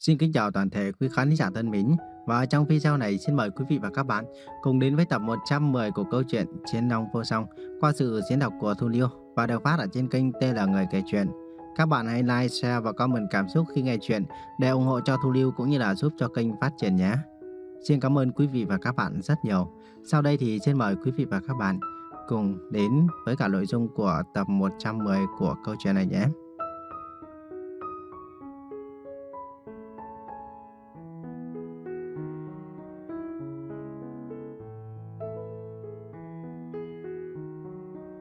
Xin kính chào toàn thể quý khán giả thân mến và trong video này xin mời quý vị và các bạn cùng đến với tập 110 của câu chuyện Chiến Long Vô Song qua sự diễn đọc của Thu Liêu và được phát ở trên kênh tên là Người Kể Chuyện. Các bạn hãy like, share và comment cảm xúc khi nghe chuyện để ủng hộ cho Thu Liêu cũng như là giúp cho kênh phát triển nhé. Xin cảm ơn quý vị và các bạn rất nhiều. Sau đây thì xin mời quý vị và các bạn cùng đến với cả nội dung của tập 110 của câu chuyện này nhé.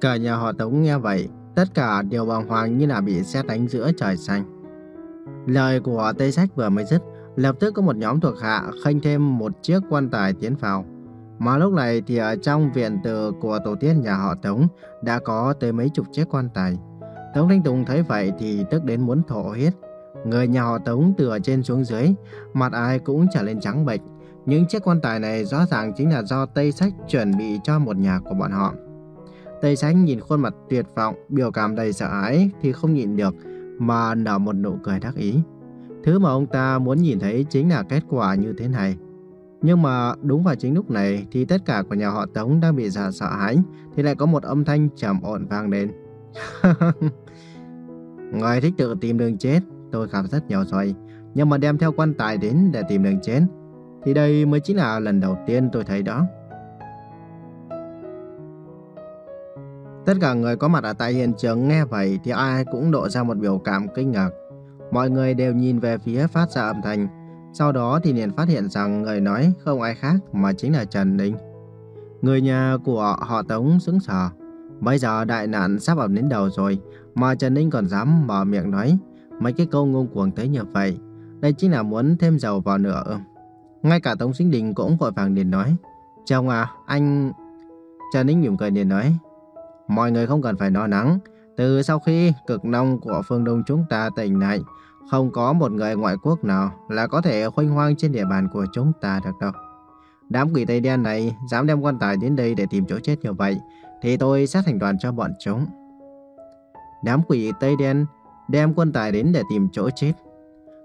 Cả nhà họ Tống nghe vậy, tất cả đều bàng hoàng như là bị sét đánh giữa trời xanh. Lời của Tây Sách vừa mới dứt, lập tức có một nhóm thuộc hạ khênh thêm một chiếc quan tài tiến vào. Mà lúc này thì ở trong viện từ của tổ tiên nhà họ Tống đã có tới mấy chục chiếc quan tài. Tống Thanh Tùng thấy vậy thì tức đến muốn thổ huyết. Người nhà họ Tống từ ở trên xuống dưới, mặt ai cũng trở lên trắng bệch. Những chiếc quan tài này rõ ràng chính là do Tây Sách chuẩn bị cho một nhà của bọn họ. Tây Sánh nhìn khuôn mặt tuyệt vọng, biểu cảm đầy sợ hãi thì không nhịn được mà nở một nụ cười đắc ý. Thứ mà ông ta muốn nhìn thấy chính là kết quả như thế này. Nhưng mà đúng vào chính lúc này thì tất cả của nhà họ Tống đang bị sợ sợ hãi thì lại có một âm thanh trầm ổn vang lên. Người thích tự tìm đường chết, tôi gặp rất nhiều rồi. Nhưng mà đem theo quan tài đến để tìm đường chết thì đây mới chính là lần đầu tiên tôi thấy đó. Tất cả người có mặt ở tại hiện trường nghe vậy thì ai cũng lộ ra một biểu cảm kinh ngạc. Mọi người đều nhìn về phía phát ra âm thanh. Sau đó thì liền phát hiện rằng người nói không ai khác mà chính là Trần Ninh. Người nhà của họ Tống sững sờ. Bây giờ đại nạn sắp ập đến đầu rồi mà Trần Ninh còn dám mở miệng nói mấy cái câu ngông cuồng tới như vậy. Đây chính là muốn thêm dầu vào nữa. Ngay cả Tống Sinh Đình cũng vội vàng liền nói. Chồng à, anh... Trần Ninh mỉm cười liền nói. Mọi người không cần phải lo lắng. Từ sau khi cực nông của phương Đông chúng ta tỉnh lại, không có một người ngoại quốc nào là có thể khoanh hoang trên địa bàn của chúng ta được đâu. Đám quỷ Tây Đen này dám đem quan tài đến đây để tìm chỗ chết như vậy, thì tôi sẽ thành đoàn cho bọn chúng. Đám quỷ Tây Đen đem quân tài đến để tìm chỗ chết.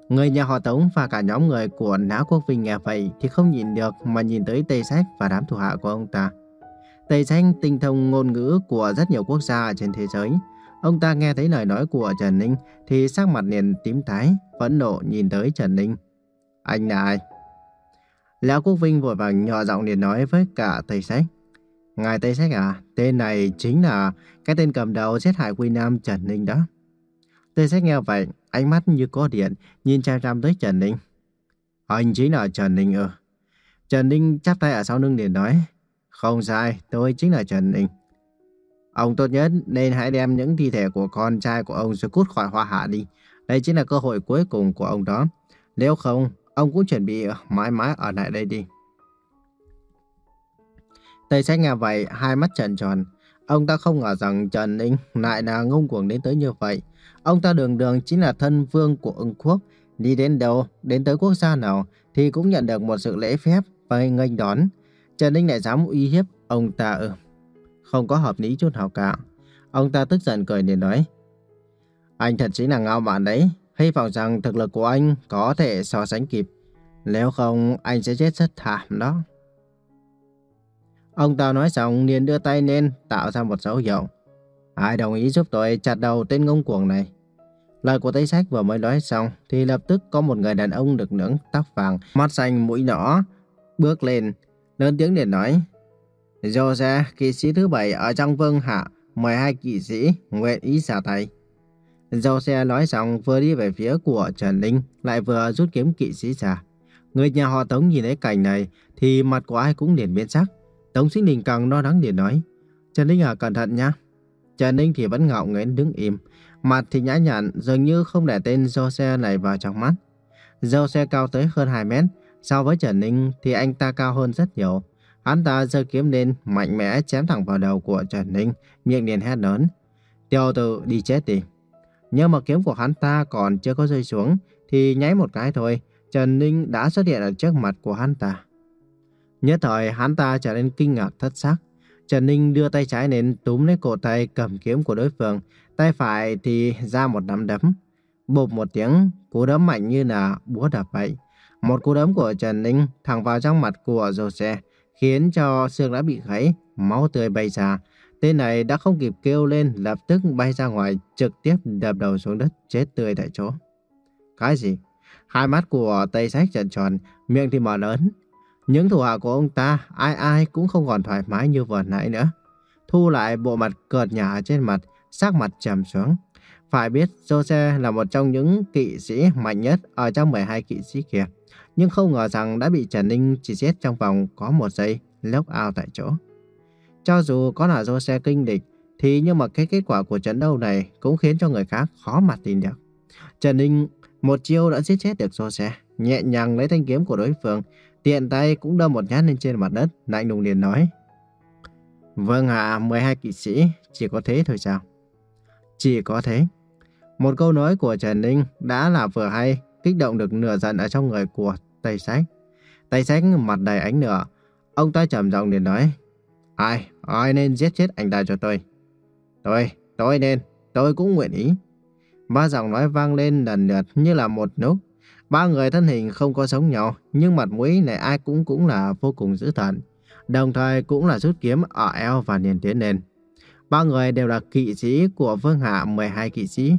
Người nhà họ Tống và cả nhóm người của Nã Quốc Vinh nghe vậy thì không nhìn được mà nhìn tới Tây Sách và đám thủ hạ của ông ta. Tây Danh tinh thông ngôn ngữ của rất nhiều quốc gia trên thế giới. Ông ta nghe thấy lời nói của Trần Ninh thì sắc mặt liền tím tái, phẫn nộ nhìn tới Trần Ninh. Anh là ai? Lão Quốc Vinh vội vàng nhỏ giọng liền nói với cả Tây Sách. Ngài Tây Sách à, tên này chính là cái tên cầm đầu giết hại Quy Nam Trần Ninh đó. Tây Sách nghe vậy, ánh mắt như có điện, nhìn chăm chăm tới Trần Ninh. Anh chính là Trần Ninh ư? Trần Ninh chắp tay ở sau lưng liền nói. Không sai, tôi chính là Trần Ninh. Ông tốt nhất nên hãy đem những thi thể của con trai của ông rồi cút khỏi hoa hạ đi. Đây chính là cơ hội cuối cùng của ông đó. Nếu không, ông cũng chuẩn bị mãi mãi ở lại đây đi. Tây sách nghe vậy, hai mắt trần tròn. Ông ta không ngờ rằng Trần Ninh lại là ngông cuồng đến tới như vậy. Ông ta đường đường chính là thân vương của ưng quốc. Đi đến đâu, đến tới quốc gia nào thì cũng nhận được một sự lễ phép và nghênh đón. Trần Ninh lại dám uy hiếp ông ta ư. Không có hợp lý chút nào cả. Ông ta tức giận cười liền nói. Anh thật chính là ngao mạn đấy. Hy vọng rằng thực lực của anh có thể so sánh kịp. Nếu không, anh sẽ chết rất thảm đó. Ông ta nói xong liền đưa tay lên tạo ra một dấu hiệu. Ai đồng ý giúp tôi chặt đầu tên ngông cuồng này? Lời của Tây Sách vừa mới nói xong thì lập tức có một người đàn ông được nướng tóc vàng, mắt xanh mũi nhỏ, bước lên, lớn tiếng để nói. Jose, ra, kỵ sĩ thứ bảy ở trong vương hạ, 12 kỵ sĩ nguyện ý xả tay. Dâu xe nói xong vừa đi về phía của Trần Ninh, lại vừa rút kiếm kỵ sĩ ra. Người nhà họ Tống nhìn thấy cảnh này thì mặt của ai cũng liền biến sắc. Tống Sinh Đình càng lo lắng liền nói, Trần Ninh à cẩn thận nhá. Trần Ninh thì vẫn ngạo nghễ đứng im, mặt thì nhã nhặn dường như không để tên dâu xe này vào trong mắt. Dâu xe cao tới hơn 2 mét, So với Trần Ninh thì anh ta cao hơn rất nhiều. Hắn ta giơ kiếm lên, mạnh mẽ chém thẳng vào đầu của Trần Ninh, miệng liền hét lớn. Tiêu tử đi chết đi. Nhưng mà kiếm của hắn ta còn chưa có rơi xuống, thì nháy một cái thôi, Trần Ninh đã xuất hiện ở trước mặt của hắn ta. Nhất thời hắn ta trở nên kinh ngạc thất sắc. Trần Ninh đưa tay trái lên túm lấy cổ tay cầm kiếm của đối phương, tay phải thì ra một nắm đấm. Bộp một tiếng, cú đấm mạnh như là búa đập vậy. Một cú đấm của Trần Ninh thẳng vào trong mặt của Jose, khiến cho xương đã bị gãy, máu tươi bay ra. Tên này đã không kịp kêu lên, lập tức bay ra ngoài, trực tiếp đập đầu xuống đất, chết tươi tại chỗ. Cái gì? Hai mắt của Tây Sách trần tròn, miệng thì mở lớn. Những thủ hạ của ông ta, ai ai cũng không còn thoải mái như vừa nãy nữa. Thu lại bộ mặt cợt nhả trên mặt, sắc mặt trầm xuống. Phải biết Jose là một trong những kỵ sĩ mạnh nhất ở trong 12 kỵ sĩ kia. Nhưng không ngờ rằng đã bị Trần Ninh chỉ giết trong vòng có một giây, lốc ao tại chỗ. Cho dù có là do xe kinh địch, thì nhưng mà cái kết quả của trận đấu này cũng khiến cho người khác khó mà tin được. Trần Ninh một chiêu đã giết chết được do xe, nhẹ nhàng lấy thanh kiếm của đối phương, tiện tay cũng đâm một nhát lên trên mặt đất, lạnh lùng liền nói. Vâng ạ, 12 kỵ sĩ, chỉ có thế thôi sao? Chỉ có thế. Một câu nói của Trần Ninh đã là vừa hay, kích động được nửa giận ở trong người của tay Sách. tay Sách mặt đầy ánh lửa. Ông ta trầm giọng để nói, Ai, ai nên giết chết anh ta cho tôi? Tôi, tôi nên, tôi cũng nguyện ý. Ba giọng nói vang lên lần lượt như là một nút. Ba người thân hình không có sống nhau, nhưng mặt mũi này ai cũng cũng là vô cùng dữ tợn. Đồng thời cũng là rút kiếm ở eo và liền tiến lên. Ba người đều là kỵ sĩ của vương hạ 12 kỵ sĩ.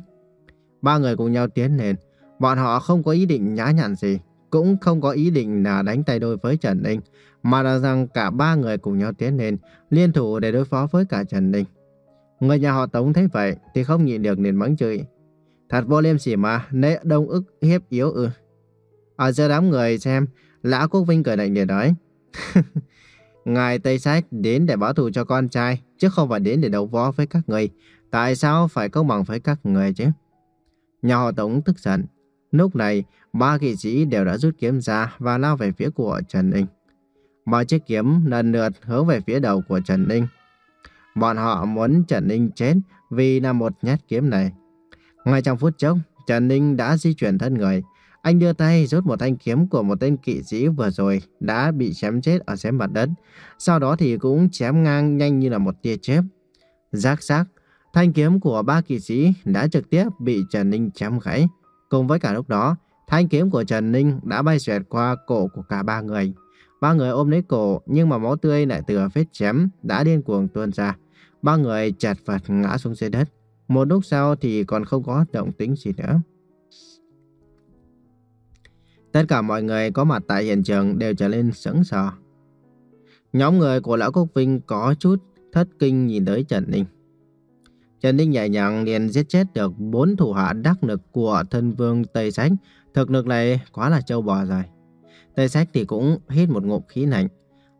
Ba người cùng nhau tiến lên. Bọn họ không có ý định nhã nhặn gì, cũng không có ý định là đánh tay đôi với Trần Ninh, mà là rằng cả ba người cùng nhau tiến lên, liên thủ để đối phó với cả Trần Ninh. Người nhà họ Tống thấy vậy thì không nhịn được liền mắng chửi. Thật vô liêm sỉ mà, nệ đông ức hiếp yếu ư. Ở giữa đám người xem, Lã Quốc Vinh cười lạnh để nói. Ngài Tây Sách đến để báo thù cho con trai, chứ không phải đến để đấu võ với các người. Tại sao phải công bằng với các người chứ? Nhà họ Tống tức giận. Lúc này, ba kỵ sĩ đều đã rút kiếm ra và lao về phía của Trần Ninh. Ba chiếc kiếm lần lượt hướng về phía đầu của Trần Ninh. Bọn họ muốn Trần Ninh chết vì là một nhát kiếm này. Ngay trong phút chốc, Trần Ninh đã di chuyển thân người. Anh đưa tay rút một thanh kiếm của một tên kỵ sĩ vừa rồi đã bị chém chết ở xém mặt đất. Sau đó thì cũng chém ngang nhanh như là một tia chớp. Rác rác, thanh kiếm của ba kỵ sĩ đã trực tiếp bị Trần Ninh chém gãy. Cùng với cả lúc đó, thanh kiếm của Trần Ninh đã bay xẹt qua cổ của cả ba người. Ba người ôm lấy cổ, nhưng mà máu tươi lại từ vết chém đã điên cuồng tuôn ra. Ba người chặt vật ngã xuống dưới đất. Một lúc sau thì còn không có động tĩnh gì nữa. Tất cả mọi người có mặt tại hiện trường đều trở lên sững sờ. Nhóm người của Lão Quốc Vinh có chút thất kinh nhìn tới Trần Ninh. Trần Ninh nhẹ nhàng liền giết chết được bốn thủ hạ đắc lực của thân vương Tây Sách. Thực lực này quá là châu bò rồi. Tây Sách thì cũng hít một ngụm khí lạnh.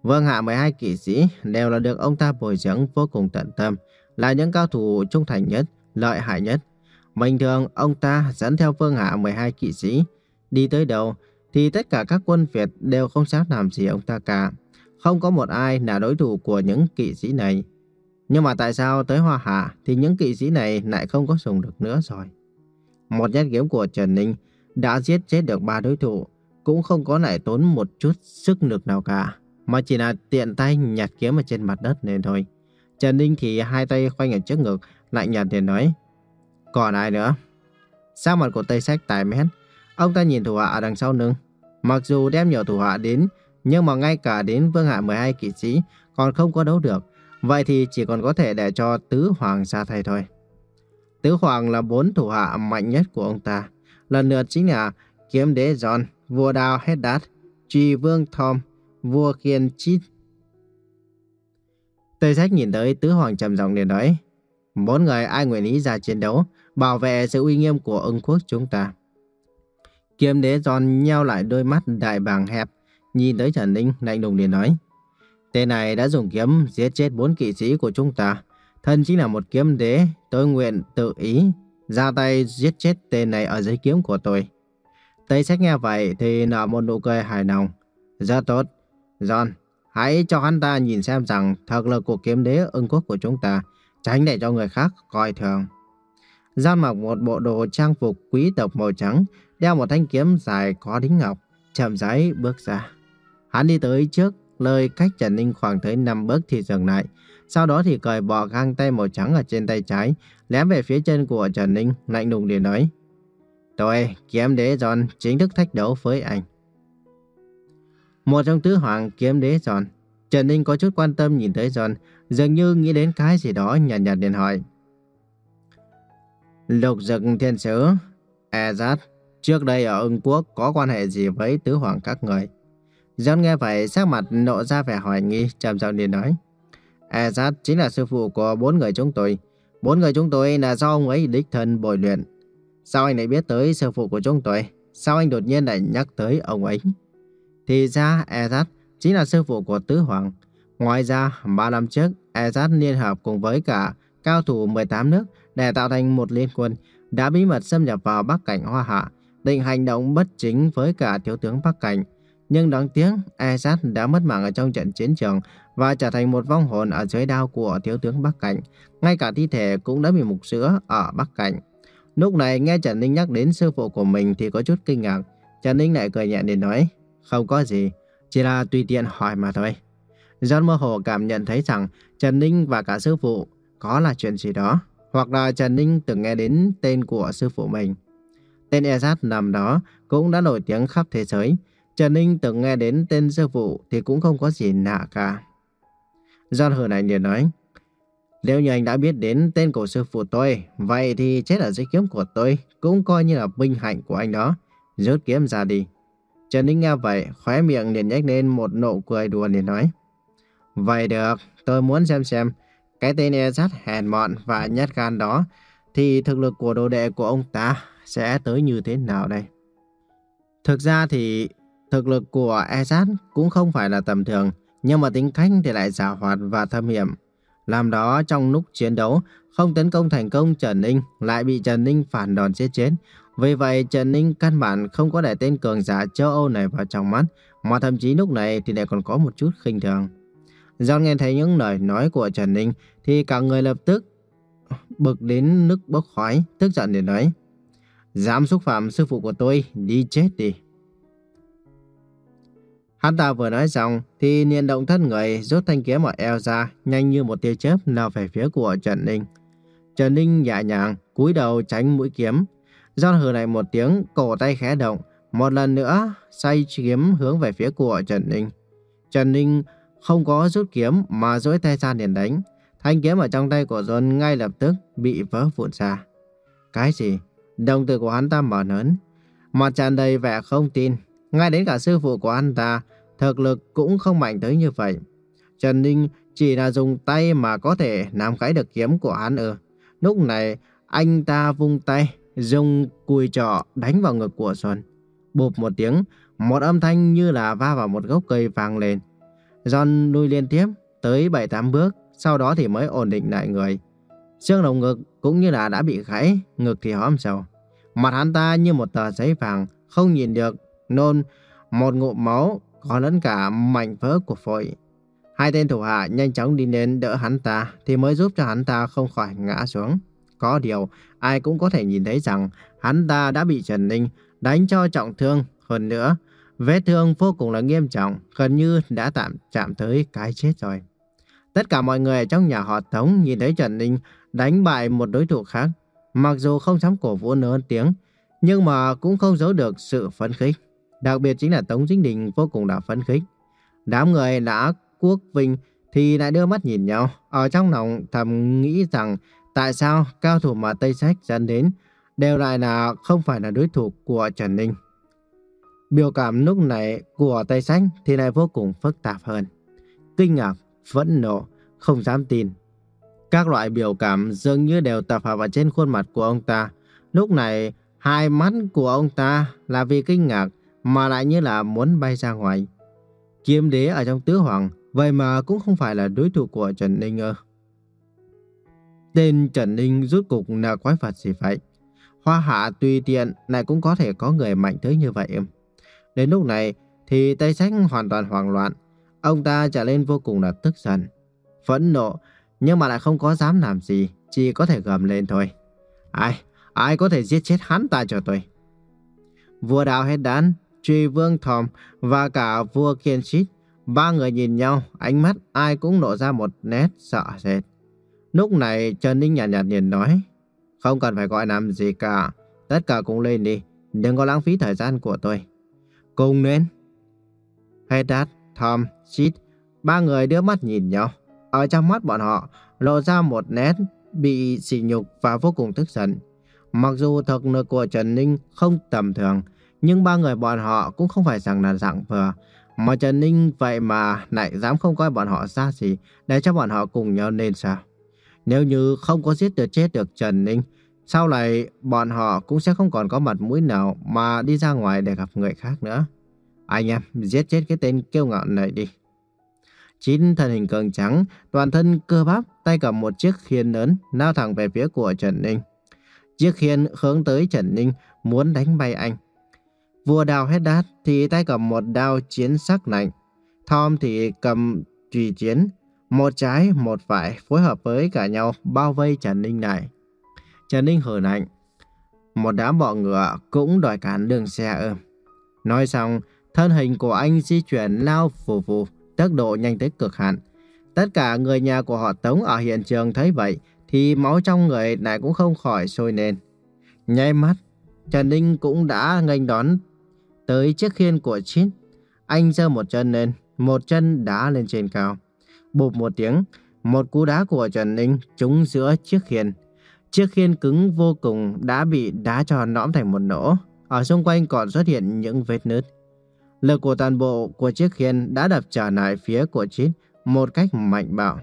Vương hạ 12 kỵ sĩ đều là được ông ta bồi dưỡng vô cùng tận tâm, là những cao thủ trung thành nhất, lợi hại nhất. Bình thường ông ta dẫn theo vương hạ 12 kỵ sĩ, đi tới đâu thì tất cả các quân Việt đều không dám làm gì ông ta cả. Không có một ai là đối thủ của những kỵ sĩ này. Nhưng mà tại sao tới Hoa Hạ thì những kỵ sĩ này lại không có dùng được nữa rồi? Một nhát kiếm của Trần Ninh đã giết chết được ba đối thủ, cũng không có lại tốn một chút sức lực nào cả, mà chỉ là tiện tay nhặt kiếm ở trên mặt đất nên thôi. Trần Ninh thì hai tay khoanh ở trước ngực, lại nhạt để nói. Còn ai nữa? Sao mặt của Tây Sách tài mét, ông ta nhìn thủ hạ ở đằng sau lưng. Mặc dù đem nhiều thủ hạ đến, nhưng mà ngay cả đến vương hạ 12 kỵ sĩ còn không có đấu được. Vậy thì chỉ còn có thể để cho Tứ Hoàng ra thay thôi. Tứ Hoàng là bốn thủ hạ mạnh nhất của ông ta. Lần lượt chính là Kiếm Đế John, Vua Đao đát, Truy Vương Tom, Vua Kiên Chít. Tây Sách nhìn tới Tứ Hoàng trầm giọng để nói, bốn người ai nguyện ý ra chiến đấu, bảo vệ sự uy nghiêm của ưng quốc chúng ta. Kiếm Đế John nheo lại đôi mắt đại bàng hẹp, nhìn tới Trần Ninh lạnh lùng để nói, Tên này đã dùng kiếm giết chết bốn kỵ sĩ của chúng ta. Thân chính là một kiếm đế, tôi nguyện tự ý ra tay giết chết tên này ở dưới kiếm của tôi. Tây sách nghe vậy thì nở một nụ cười hài lòng. Rất tốt. John, hãy cho hắn ta nhìn xem rằng thực lực của kiếm đế ưng quốc của chúng ta, tránh để cho người khác coi thường. John mặc một bộ đồ trang phục quý tộc màu trắng, đeo một thanh kiếm dài có đính ngọc, chậm rãi bước ra. Hắn đi tới trước Lời cách Trần Ninh khoảng tới 5 bước thì dừng lại. Sau đó thì cởi bỏ găng tay màu trắng ở trên tay trái, lém về phía chân của Trần Ninh, lạnh lùng để nói. Tôi, kiếm đế giòn chính thức thách đấu với anh. Một trong tứ hoàng kiếm đế giòn Trần Ninh có chút quan tâm nhìn tới giòn, dường như nghĩ đến cái gì đó nhàn nhạt điện hỏi. Lục dực thiên sứ, Ezad, trước đây ở ưng quốc có quan hệ gì với tứ hoàng các người? John nghe vậy sắc mặt nộ ra vẻ hoài nghi, trầm giọng điện nói. À, Ezad chính là sư phụ của bốn người chúng tôi. Bốn người chúng tôi là do ông ấy đích thân bồi luyện. Sao anh lại biết tới sư phụ của chúng tôi? Sao anh đột nhiên lại nhắc tới ông ấy? Thì ra Ezad chính là sư phụ của Tứ Hoàng. Ngoài ra, 3 năm trước, Ezad liên hợp cùng với cả cao thủ 18 nước để tạo thành một liên quân, đã bí mật xâm nhập vào Bắc Cảnh Hoa Hạ, định hành động bất chính với cả thiếu tướng Bắc Cảnh. Nhưng đáng tiếc, Ezad đã mất mạng ở trong trận chiến trường và trở thành một vong hồn ở dưới đao của thiếu tướng Bắc Cảnh. Ngay cả thi thể cũng đã bị mục sữa ở Bắc Cảnh. Lúc này nghe Trần Ninh nhắc đến sư phụ của mình thì có chút kinh ngạc. Trần Ninh lại cười nhẹ để nói, không có gì, chỉ là tùy tiện hỏi mà thôi. John mơ hồ cảm nhận thấy rằng Trần Ninh và cả sư phụ có là chuyện gì đó. Hoặc là Trần Ninh từng nghe đến tên của sư phụ mình. Tên Ezad nằm đó cũng đã nổi tiếng khắp thế giới. Trần Ninh từng nghe đến tên sư phụ thì cũng không có gì lạ cả. John hờ này liền nói, nếu như anh đã biết đến tên của sư phụ tôi, vậy thì chết ở dưới kiếm của tôi cũng coi như là vinh hạnh của anh đó. Rút kiếm ra đi. Trần Ninh nghe vậy, khóe miệng liền nhếch lên một nụ cười đùa liền nói. Vậy được, tôi muốn xem xem, cái tên e rất hèn mọn và nhát gan đó, thì thực lực của đồ đệ của ông ta sẽ tới như thế nào đây? Thực ra thì thực lực của Ezad cũng không phải là tầm thường, nhưng mà tính cách thì lại giả hoạt và thâm hiểm. Làm đó trong lúc chiến đấu, không tấn công thành công Trần Ninh, lại bị Trần Ninh phản đòn giết chết. Vì vậy Trần Ninh căn bản không có để tên cường giả châu Âu này vào trong mắt, mà thậm chí lúc này thì lại còn có một chút khinh thường. Do nghe thấy những lời nói của Trần Ninh thì cả người lập tức bực đến nước bốc khói, tức giận để nói. Dám xúc phạm sư phụ của tôi, đi chết đi. Hắn ta vừa nói xong thì niên động thân người rút thanh kiếm ở eo ra, nhanh như một tia chớp lao về phía của Trần Ninh. Trần Ninh nhẹ nhàng cúi đầu tránh mũi kiếm. Giòn hừ lại một tiếng, cổ tay khẽ động, một lần nữa xoay kiếm hướng về phía của Trần Ninh. Trần Ninh không có rút kiếm mà duỗi tay ra liền đánh. Thanh kiếm ở trong tay của John ngay lập tức bị vỡ vụn ra. Cái gì? Đồng tử của hắn ta mở lớn. Mặt tràn đầy vẻ không tin. Ngay đến cả sư phụ của hắn ta, thực lực cũng không mạnh tới như vậy. Trần Ninh chỉ là dùng tay mà có thể nắm gãy được kiếm của hắn ư. Lúc này, anh ta vung tay, dùng cùi trọ đánh vào ngực của Xuân. Bụp một tiếng, một âm thanh như là va vào một gốc cây vang lên. John lui liên tiếp tới 7-8 bước, sau đó thì mới ổn định lại người. Xương lồng ngực cũng như là đã bị gãy, ngực thì hóm sầu. Mặt hắn ta như một tờ giấy vàng, không nhìn được, nôn một ngụm máu, có lẫn cả mảnh vỡ của phổi. Hai tên thủ hạ nhanh chóng đi đến đỡ hắn ta thì mới giúp cho hắn ta không khỏi ngã xuống. Có điều, ai cũng có thể nhìn thấy rằng hắn ta đã bị Trần Ninh đánh cho trọng thương. Hơn nữa, vết thương vô cùng là nghiêm trọng, gần như đã tạm chạm tới cái chết rồi. Tất cả mọi người trong nhà họ Tống nhìn thấy Trần Ninh đánh bại một đối thủ khác. Mặc dù không dám cổ vũ lớn tiếng, nhưng mà cũng không giấu được sự phấn khích. Đặc biệt chính là Tống Dinh Đình vô cùng là phấn khích. Đám người đã quốc vinh thì lại đưa mắt nhìn nhau. Ở trong lòng thầm nghĩ rằng tại sao cao thủ mà Tây Sách dẫn đến đều lại là không phải là đối thủ của Trần Ninh. Biểu cảm lúc này của Tây Sách thì lại vô cùng phức tạp hơn. Kinh ngạc, phẫn nộ, không dám tin. Các loại biểu cảm dường như đều tập hợp vào trên khuôn mặt của ông ta. Lúc này, hai mắt của ông ta là vì kinh ngạc mà lại như là muốn bay ra ngoài. Kiếm đế ở trong tứ hoàng, vậy mà cũng không phải là đối thủ của Trần Ninh ơ. Tên Trần Ninh rút cục là quái vật gì vậy? Hoa hạ tùy tiện lại cũng có thể có người mạnh tới như vậy. Đến lúc này thì Tây Sách hoàn toàn hoảng loạn. Ông ta trở lên vô cùng là tức giận, phẫn nộ, nhưng mà lại không có dám làm gì, chỉ có thể gầm lên thôi. Ai, ai có thể giết chết hắn ta cho tôi? Vua đào hết đán, Truy Vương Thòm và cả vua Kiên Xít. Ba người nhìn nhau, ánh mắt ai cũng lộ ra một nét sợ sệt. Lúc này Trần Ninh nhạt nhạt nhìn nói, không cần phải gọi làm gì cả. tất cả cùng lên đi, đừng có lãng phí thời gian của tôi. Cùng lên. Hedad, Thom, Sid, ba người đưa mắt nhìn nhau. Ở trong mắt bọn họ lộ ra một nét bị sỉ nhục và vô cùng tức giận. Mặc dù thực lực của Trần Ninh không tầm thường, nhưng ba người bọn họ cũng không phải rằng là dạng vừa. Mà Trần Ninh vậy mà lại dám không coi bọn họ ra gì để cho bọn họ cùng nhau nên sao? Nếu như không có giết được chết được Trần Ninh, sau này bọn họ cũng sẽ không còn có mặt mũi nào mà đi ra ngoài để gặp người khác nữa. Anh em, giết chết cái tên kiêu ngạo này đi. Chín thân hình cường trắng, toàn thân cơ bắp, tay cầm một chiếc khiên lớn, lao thẳng về phía của Trần Ninh. Chiếc khiên hướng tới Trần Ninh, muốn đánh bay anh. Vua đào hết đát thì tay cầm một đao chiến sắc lạnh. Tom thì cầm trùy chiến, một trái một phải phối hợp với cả nhau bao vây Trần Ninh này Trần Ninh hờn lạnh. Một đám bọ ngựa cũng đòi cản đường xe ơ. Nói xong, thân hình của anh di chuyển lao phù phù, tốc độ nhanh tới cực hạn. Tất cả người nhà của họ Tống ở hiện trường thấy vậy, thì máu trong người lại cũng không khỏi sôi lên. Nháy mắt, Trần Ninh cũng đã nghênh đón tới chiếc khiên của Chít. Anh giơ một chân lên, một chân đá lên trên cao. Bụp một tiếng, một cú đá của Trần Ninh trúng giữa chiếc khiên. Chiếc khiên cứng vô cùng đã bị đá cho nõm thành một nỗ. Ở xung quanh còn xuất hiện những vết nứt. Lực của toàn bộ của chiếc khiên đã đập trở lại phía của Chít một cách mạnh bạo.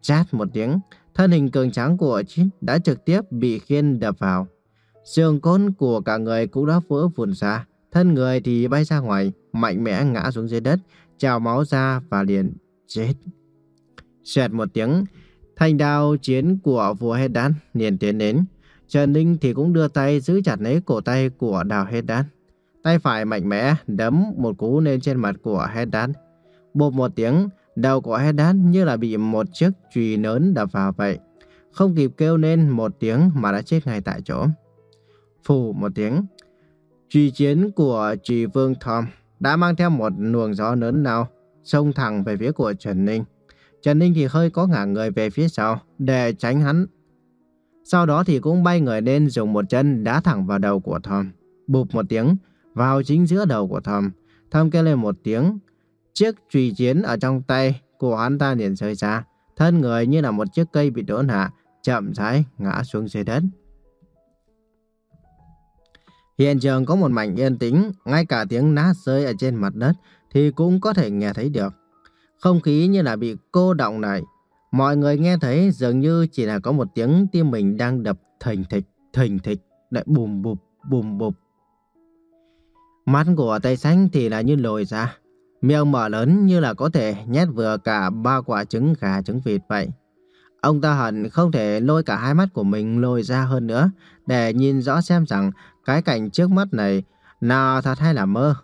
Chát một tiếng, thân hình cường tráng của Chít đã trực tiếp bị khiên đập vào. Xương cốt của cả người cũng đã vỡ vụn ra, thân người thì bay ra ngoài, mạnh mẽ ngã xuống dưới đất, trào máu ra và liền chết. Xoẹt một tiếng, thanh đao chiến của vua Hết Đan liền tiến đến. Trần Ninh thì cũng đưa tay giữ chặt lấy cổ tay của đào Hết Đan. Tay phải mạnh mẽ đấm một cú lên trên mặt của Hết Đan. Bột một tiếng, đầu của Hết Đan như là bị một chiếc chùy lớn đập vào vậy. Không kịp kêu lên một tiếng mà đã chết ngay tại chỗ. Phù một tiếng, Truy chiến của trì vương Tom đã mang theo một luồng gió lớn nào xông thẳng về phía của Trần Ninh. Trần Ninh thì hơi có ngả người về phía sau để tránh hắn. Sau đó thì cũng bay người lên dùng một chân đá thẳng vào đầu của Tom. Bụp một tiếng vào chính giữa đầu của Tom. Tom kêu lên một tiếng. Chiếc trùy chiến ở trong tay của hắn ta liền rơi ra. Thân người như là một chiếc cây bị đốn hạ, chậm rãi ngã xuống dưới đất. Hiện trường có một mảnh yên tĩnh, ngay cả tiếng nát rơi ở trên mặt đất thì cũng có thể nghe thấy được. Không khí như là bị cô động lại. Mọi người nghe thấy dường như chỉ là có một tiếng tim mình đang đập thình thịch, thình thịch, lại bùm bụp, bùm bụp. Mắt của tay xanh thì là như lồi ra. Miệng mở lớn như là có thể nhét vừa cả ba quả trứng gà trứng vịt vậy. Ông ta hận không thể lôi cả hai mắt của mình lôi ra hơn nữa để nhìn rõ xem rằng cái cảnh trước mắt này nào thật hay là mơ.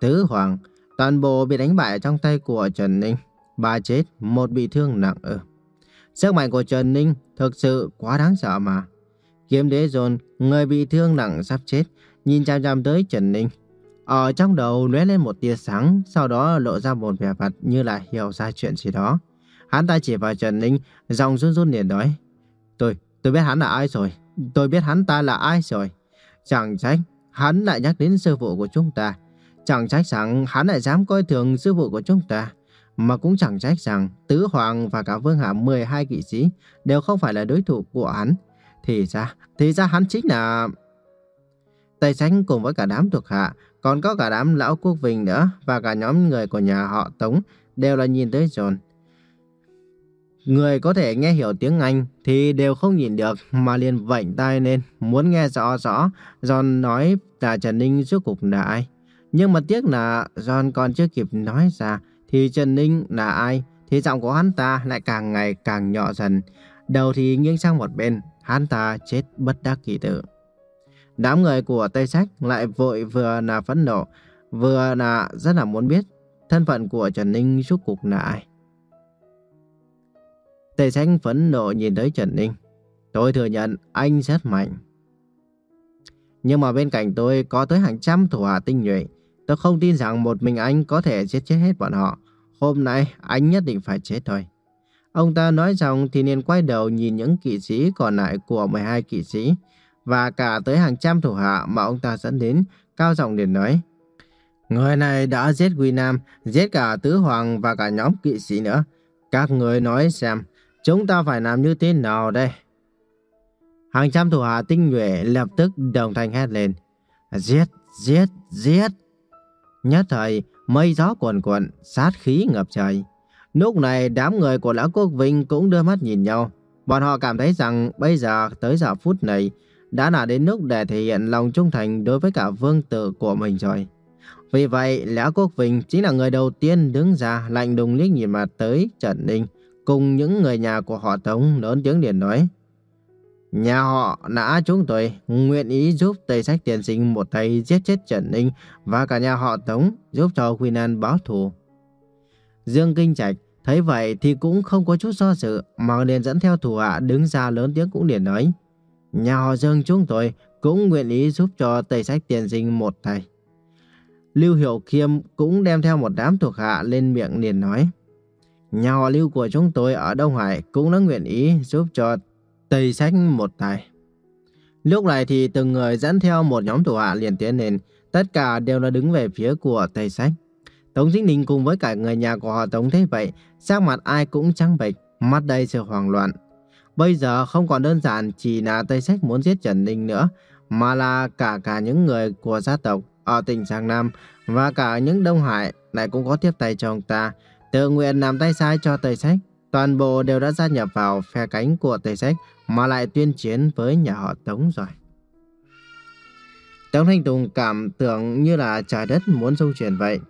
Tứ Hoàng, toàn bộ bị đánh bại trong tay của Trần Ninh. Ba chết, một bị thương nặng ư. Sức mạnh của Trần Ninh thực sự quá đáng sợ mà. Kiếm đế dồn, người bị thương nặng sắp chết, nhìn chăm chăm tới Trần Ninh. Ở trong đầu lóe lên một tia sáng, sau đó lộ ra một vẻ mặt như là hiểu ra chuyện gì đó. Hắn ta chỉ vào Trần Ninh, giọng run run liền nói. Tôi, tôi biết hắn là ai rồi. Tôi biết hắn ta là ai rồi. Chẳng trách, hắn lại nhắc đến sư phụ của chúng ta. Chẳng trách rằng hắn lại dám coi thường sư phụ của chúng ta. Mà cũng chẳng trách rằng Tứ Hoàng và cả Vương Hạ 12 kỵ sĩ đều không phải là đối thủ của hắn. Thì ra, thì ra hắn chính là... Tây Sánh cùng với cả đám thuộc hạ, còn có cả đám lão quốc vinh nữa và cả nhóm người của nhà họ Tống đều là nhìn tới John. Người có thể nghe hiểu tiếng Anh thì đều không nhìn được mà liền vảnh tai lên, muốn nghe rõ rõ John nói là Trần Ninh rốt cuộc là ai. Nhưng mà tiếc là John còn chưa kịp nói ra thì Trần Ninh là ai thì giọng của hắn ta lại càng ngày càng nhỏ dần. Đầu thì nghiêng sang một bên, hắn ta chết bất đắc kỳ tử. Đám người của Tây Sách lại vội vừa là phẫn nộ, vừa là rất là muốn biết thân phận của Trần Ninh rốt cuộc là ai. Tề Sánh phẫn nộ nhìn tới Trần Ninh. Tôi thừa nhận anh rất mạnh. Nhưng mà bên cạnh tôi có tới hàng trăm thủ hạ tinh nhuệ. Tôi không tin rằng một mình anh có thể giết chết hết bọn họ. Hôm nay anh nhất định phải chết thôi. Ông ta nói xong thì liền quay đầu nhìn những kỵ sĩ còn lại của 12 kỵ sĩ. và cả tới hàng trăm thủ hạ mà ông ta dẫn đến, cao giọng liền nói. Người này đã giết Quy Nam, giết cả Tứ Hoàng và cả nhóm kỵ sĩ nữa. Các người nói xem, chúng ta phải làm như thế nào đây? Hàng trăm thủ hạ tinh nhuệ lập tức đồng thanh hét lên. Giết, giết, giết. Nhất thời, mây gió cuồn cuộn, sát khí ngập trời. Lúc này đám người của Lão Quốc Vinh cũng đưa mắt nhìn nhau. Bọn họ cảm thấy rằng bây giờ tới giờ phút này đã là đến lúc để thể hiện lòng trung thành đối với cả vương tử của mình rồi. Vì vậy, lão Quốc Vinh chính là người đầu tiên đứng ra lạnh đùng liếc nhìn mặt tới Trần Ninh cùng những người nhà của họ Tống lớn tiếng liền nói. Nhà họ đã chúng tôi nguyện ý giúp Tây Sách Tiền Sinh một tay giết chết Trần Ninh và cả nhà họ Tống giúp cho Quy An báo thù. Dương Kinh Trạch thấy vậy thì cũng không có chút do dự mà liền dẫn theo thủ hạ đứng ra lớn tiếng cũng liền nói. Nhà họ Dương chúng tôi cũng nguyện ý giúp cho Tây Sách Tiền Sinh một tay. Lưu hiểu Khiêm cũng đem theo một đám thuộc hạ lên miệng liền nói. Nhà họ Lưu của chúng tôi ở Đông Hải cũng đã nguyện ý giúp cho Tây Sách một tay. Lúc này thì từng người dẫn theo một nhóm thủ hạ liền tiến lên, tất cả đều là đứng về phía của Tây Sách. Tống Dĩnh Ninh cùng với cả người nhà của họ Tống thế vậy, sắc mặt ai cũng trắng bệch, mắt đầy sự hoảng loạn. Bây giờ không còn đơn giản chỉ là Tây Sách muốn giết Trần Ninh nữa, mà là cả cả những người của gia tộc ở tỉnh Giang Nam và cả những Đông Hải lại cũng có tiếp tay cho ông ta, tự nguyện làm tay sai cho Tây Sách. Toàn bộ đều đã gia nhập vào phe cánh của Tây Sách mà lại tuyên chiến với nhà họ Tống rồi. Tống Thanh Tùng cảm tưởng như là trái đất muốn dung chuyển vậy.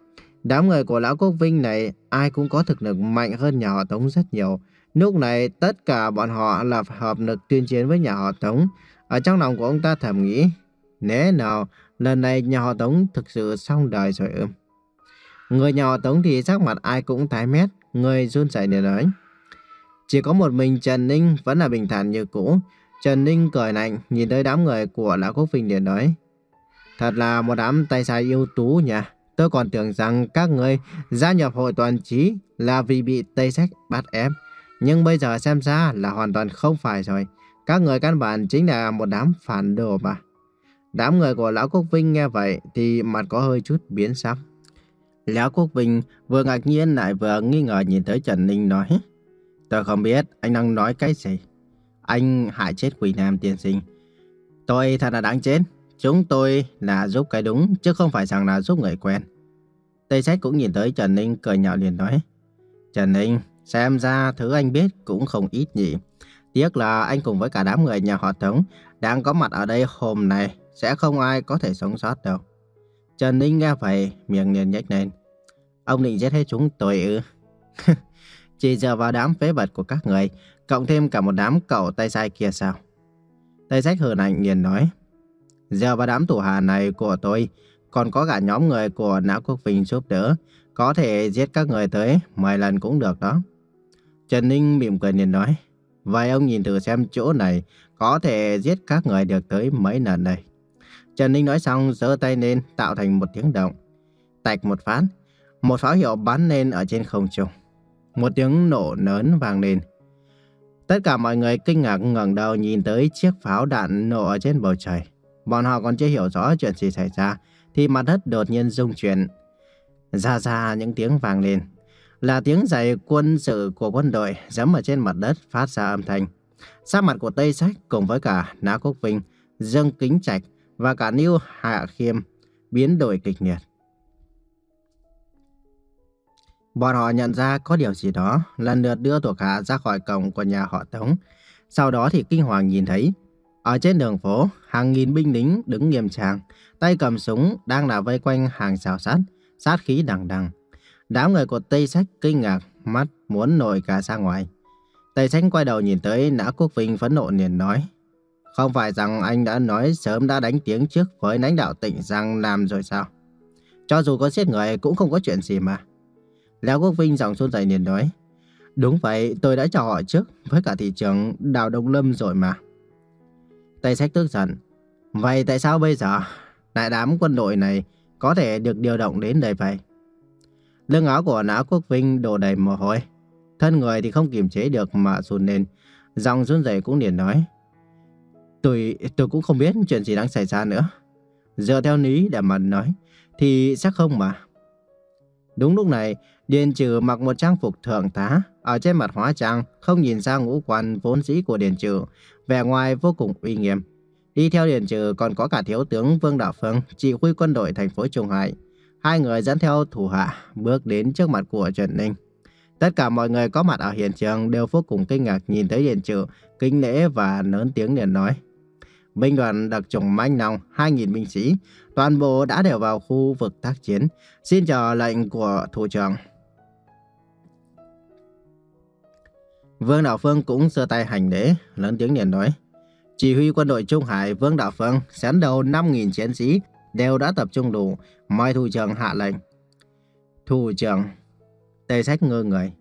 Đám người của Lão Quốc Vinh này ai cũng có thực lực mạnh hơn nhà họ Tống rất nhiều. Lúc này tất cả bọn họ là hợp lực tuyên chiến với nhà họ Tống. Ở trong lòng của ông ta thầm nghĩ, nếu nào lần này nhà họ Tống thực sự xong đời rồi ư. Người nhà Tống thì sắc mặt ai cũng tái mét, người run rẩy để nói. Chỉ có một mình Trần Ninh vẫn là bình thản như cũ. Trần Ninh cười lạnh nhìn tới đám người của Lão Quốc Vinh để nói. Thật là một đám tay sai yêu tú nhỉ. Tôi còn tưởng rằng các người gia nhập hội toàn trí là vì bị Tây Sách bắt ép. Nhưng bây giờ xem ra là hoàn toàn không phải rồi. Các người căn bản chính là một đám phản đồ mà. Đám người của Lão Quốc Vinh nghe vậy thì mặt có hơi chút biến sắc. Lão Quốc Vinh vừa ngạc nhiên lại vừa nghi ngờ nhìn tới Trần Ninh nói. Tôi không biết anh đang nói cái gì. Anh hại chết Quỷ Nam tiên sinh. Tôi thật là đáng chết. Chúng tôi là giúp cái đúng chứ không phải rằng là giúp người quen. Tây Sách cũng nhìn tới Trần Ninh cười nhạo liền nói. Trần Ninh, xem ra thứ anh biết cũng không ít nhỉ. Tiếc là anh cùng với cả đám người nhà họ Tống đang có mặt ở đây hôm nay sẽ không ai có thể sống sót đâu. Trần Ninh nghe vậy, miệng liền nhếch lên. Ông định giết hết chúng tôi ư? Chỉ giờ vào đám phế vật của các người, cộng thêm cả một đám cậu tay sai kia sao? Tay sách hờn ảnh liền nói. Giờ vào đám thủ hạ này của tôi, còn có cả nhóm người của Não Quốc Vinh giúp đỡ, có thể giết các người tới 10 lần cũng được đó. Trần Ninh mỉm cười liền nói. Vậy ông nhìn thử xem chỗ này có thể giết các người được tới mấy lần đây. Trần Ninh nói xong giơ tay lên tạo thành một tiếng động. Tạch một phát, một pháo hiệu bắn lên ở trên không trung. Một tiếng nổ lớn vang lên. Tất cả mọi người kinh ngạc ngẩng đầu nhìn tới chiếc pháo đạn nổ ở trên bầu trời. Bọn họ còn chưa hiểu rõ chuyện gì xảy ra, thì mặt đất đột nhiên rung chuyển. Ra ra những tiếng vang lên. Là tiếng giày quân sự của quân đội giẫm ở trên mặt đất phát ra âm thanh. Sắc mặt của Tây Sách cùng với cả Na Quốc Vinh, Dương Kính Trạch và cả Niu Hạ Khiêm biến đổi kịch liệt. Bọn họ nhận ra có điều gì đó, lần lượt đưa thuộc hạ ra khỏi cổng của nhà họ Tống. Sau đó thì kinh hoàng nhìn thấy, ở trên đường phố, hàng nghìn binh lính đứng nghiêm trang, tay cầm súng đang là vây quanh hàng rào sắt, sát khí đằng đằng. Đám người của Tây Sách kinh ngạc, mắt muốn nổi cả ra ngoài. Tây Sách quay đầu nhìn tới Nã Quốc Vinh phẫn nộ liền nói. Không phải rằng anh đã nói sớm đã đánh tiếng trước với lãnh đạo tỉnh Giang Nam rồi sao? Cho dù có giết người cũng không có chuyện gì mà. Léo Quốc Vinh giọng run rẩy liền nói. Đúng vậy, tôi đã chào hỏi trước với cả thị trưởng Đào Đông Lâm rồi mà. Tây Sách tức giận. Vậy tại sao bây giờ đại đám quân đội này có thể được điều động đến đây vậy? Lưng áo của Nã Quốc Vinh đổ đầy mồ hôi. Thân người thì không kiềm chế được mà run lên. Giọng run rẩy cũng liền nói. Tôi, tôi cũng không biết chuyện gì đang xảy ra nữa. Dựa theo lý để mà nói, thì chắc không mà. Đúng lúc này, Điền Trừ mặc một trang phục thượng tá, ở trên mặt hóa trang, không nhìn ra ngũ quan vốn dĩ của Điền Trừ, vẻ ngoài vô cùng uy nghiêm. Đi theo Điền Trừ còn có cả thiếu tướng Vương Đạo Phương, chỉ huy quân đội thành phố Trung Hải. Hai người dẫn theo thủ hạ, bước đến trước mặt của Trần Ninh. Tất cả mọi người có mặt ở hiện trường đều vô cùng kinh ngạc nhìn thấy Điền Trừ, kinh lễ và lớn tiếng liền nói. Binh đoàn đặc chủng manh nòng 2.000 binh sĩ, toàn bộ đã đều vào khu vực tác chiến. Xin chờ lệnh của thủ trưởng. Vương Đạo Phương cũng giơ tay hành lễ, lớn tiếng liền nói. Chỉ huy quân đội Trung Hải Vương Đạo Phương sán đầu 5.000 chiến sĩ đều đã tập trung đủ, mời thủ trưởng hạ lệnh. Thủ trưởng, Tây Sách ngơ người.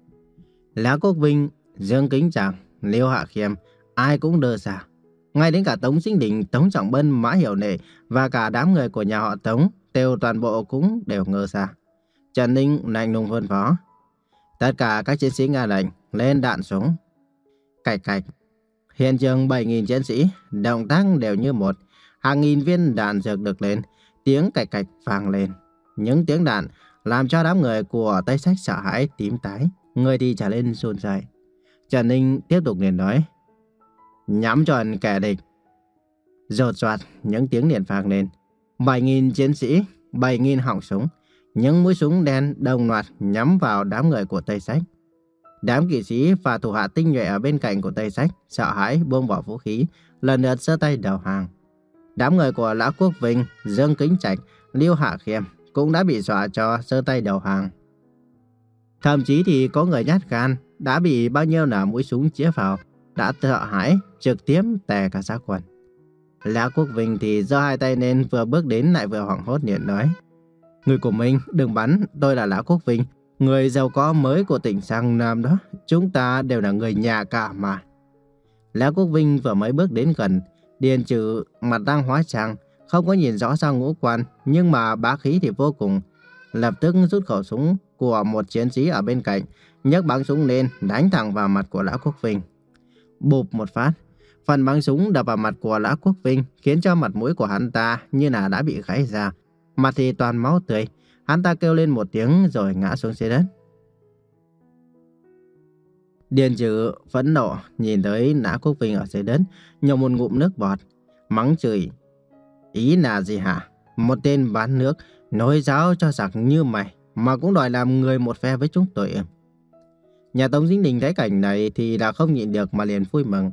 Lá Quốc Vinh, Dương Kính Tràng, Liêu Hạ Khiêm, ai cũng đơ ra. Ngay đến cả Tống Sinh Đình, Tống Trọng Bân, Mã Hiểu Nệ và cả đám người của nhà họ Tống đều toàn bộ cũng đều ngơ ra. Trần Ninh lạnh lùng phân phó. Tất cả các chiến sĩ nga lệnh, lên đạn súng. Cạch cạch. Hiện trường 7.000 chiến sĩ, động tác đều như một. Hàng nghìn viên đạn dược được lên, tiếng cạch cạch vang lên. Những tiếng đạn làm cho đám người của Tây Sách sợ hãi tím tái, người thì trở lên run rẩy. Trần Ninh tiếp tục liền nói, nhắm tròn kẻ địch. Rột soạt những tiếng điện vang lên, 7.000 chiến sĩ, 7.000 họng súng, những mũi súng đen đồng loạt nhắm vào đám người của Tây Sách. Đám kỵ sĩ và thủ hạ tinh nhuệ ở bên cạnh của Tây Sách sợ hãi buông bỏ vũ khí, lần lượt giơ tay đầu hàng. Đám người của Lã Quốc Vinh, Dương Kính Trạch, Liêu Hạ Khiêm cũng đã bị dọa cho giơ tay đầu hàng. Thậm chí thì có người nhát gan đã bị bao nhiêu nả mũi súng chĩa vào, đã sợ hãi trực tiếp tè cả xác quần. Lã Quốc Vinh thì giơ hai tay lên vừa bước đến lại vừa hoảng hốt liền nói. Người của mình đừng bắn, tôi là Lã Quốc Vinh, người giàu có mới của tỉnh Sang Nam đó, chúng ta đều là người nhà cả mà. Lã Quốc Vinh vừa mới bước đến gần, Điền trừ mặt đang hóa trang, không có nhìn rõ sang ngũ quan, nhưng mà bá khí thì vô cùng. Lập tức rút khẩu súng của một chiến sĩ ở bên cạnh, nhấc bắn súng lên, đánh thẳng vào mặt của Lã Quốc Vinh. Bụp một phát, phần bắn súng đập vào mặt của Lã Quốc Vinh khiến cho mặt mũi của hắn ta như là đã bị gãy ra. Mặt thì toàn máu tươi, hắn ta kêu lên một tiếng rồi ngã xuống dưới đất. Điền trừ phẫn nộ nhìn thấy Lã Quốc Vinh ở dưới đất, nhổ một ngụm nước bọt, mắng chửi. Ý là gì hả? Một tên bán nước, nói giáo cho giặc như mày, mà cũng đòi làm người một phe với chúng tôi. Nhà Tống Dính Đình thấy cảnh này thì đã không nhịn được mà liền vui mừng.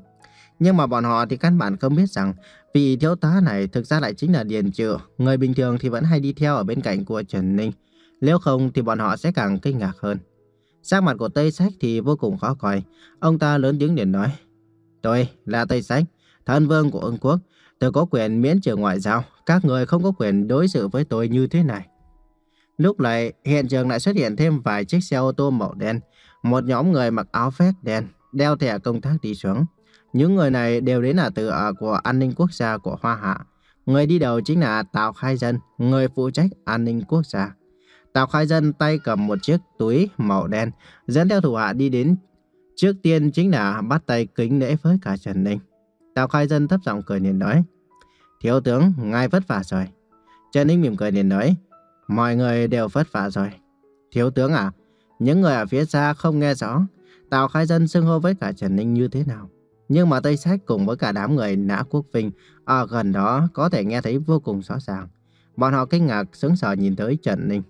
Nhưng mà bọn họ thì căn bản không biết rằng vị thiếu tá này thực ra lại chính là Điền Trự. Người bình thường thì vẫn hay đi theo ở bên cạnh của Trần Ninh. Nếu không thì bọn họ sẽ càng kinh ngạc hơn. Sắc mặt của Tây Sách thì vô cùng khó coi. Ông ta lớn tiếng liền nói. Tôi là Tây Sách, thân vương của ưng quốc. Tôi có quyền miễn trừ ngoại giao. Các người không có quyền đối xử với tôi như thế này. Lúc này, hiện trường lại xuất hiện thêm vài chiếc xe ô tô màu đen. Một nhóm người mặc áo vest đen, đeo thẻ công tác đi xuống. Những người này đều đến là từ ở của an ninh quốc gia của Hoa Hạ. Người đi đầu chính là Tào Khai Dân, người phụ trách an ninh quốc gia. Tào Khai Dân tay cầm một chiếc túi màu đen, dẫn theo thủ hạ đi đến. Trước tiên chính là bắt tay kính lễ với cả Trần Ninh. Tào Khai Dân thấp giọng cười liền nói. Thiếu tướng, ngài vất vả rồi. Trần Ninh mỉm cười liền nói. Mọi người đều vất vả rồi. Thiếu tướng à, những người ở phía xa không nghe rõ. Tào Khai Dân xưng hô với cả Trần Ninh như thế nào. Nhưng mà Tây Sách cùng với cả đám người nã quốc vinh ở gần đó có thể nghe thấy vô cùng rõ ràng. Bọn họ kinh ngạc sững sờ nhìn tới Trần Ninh.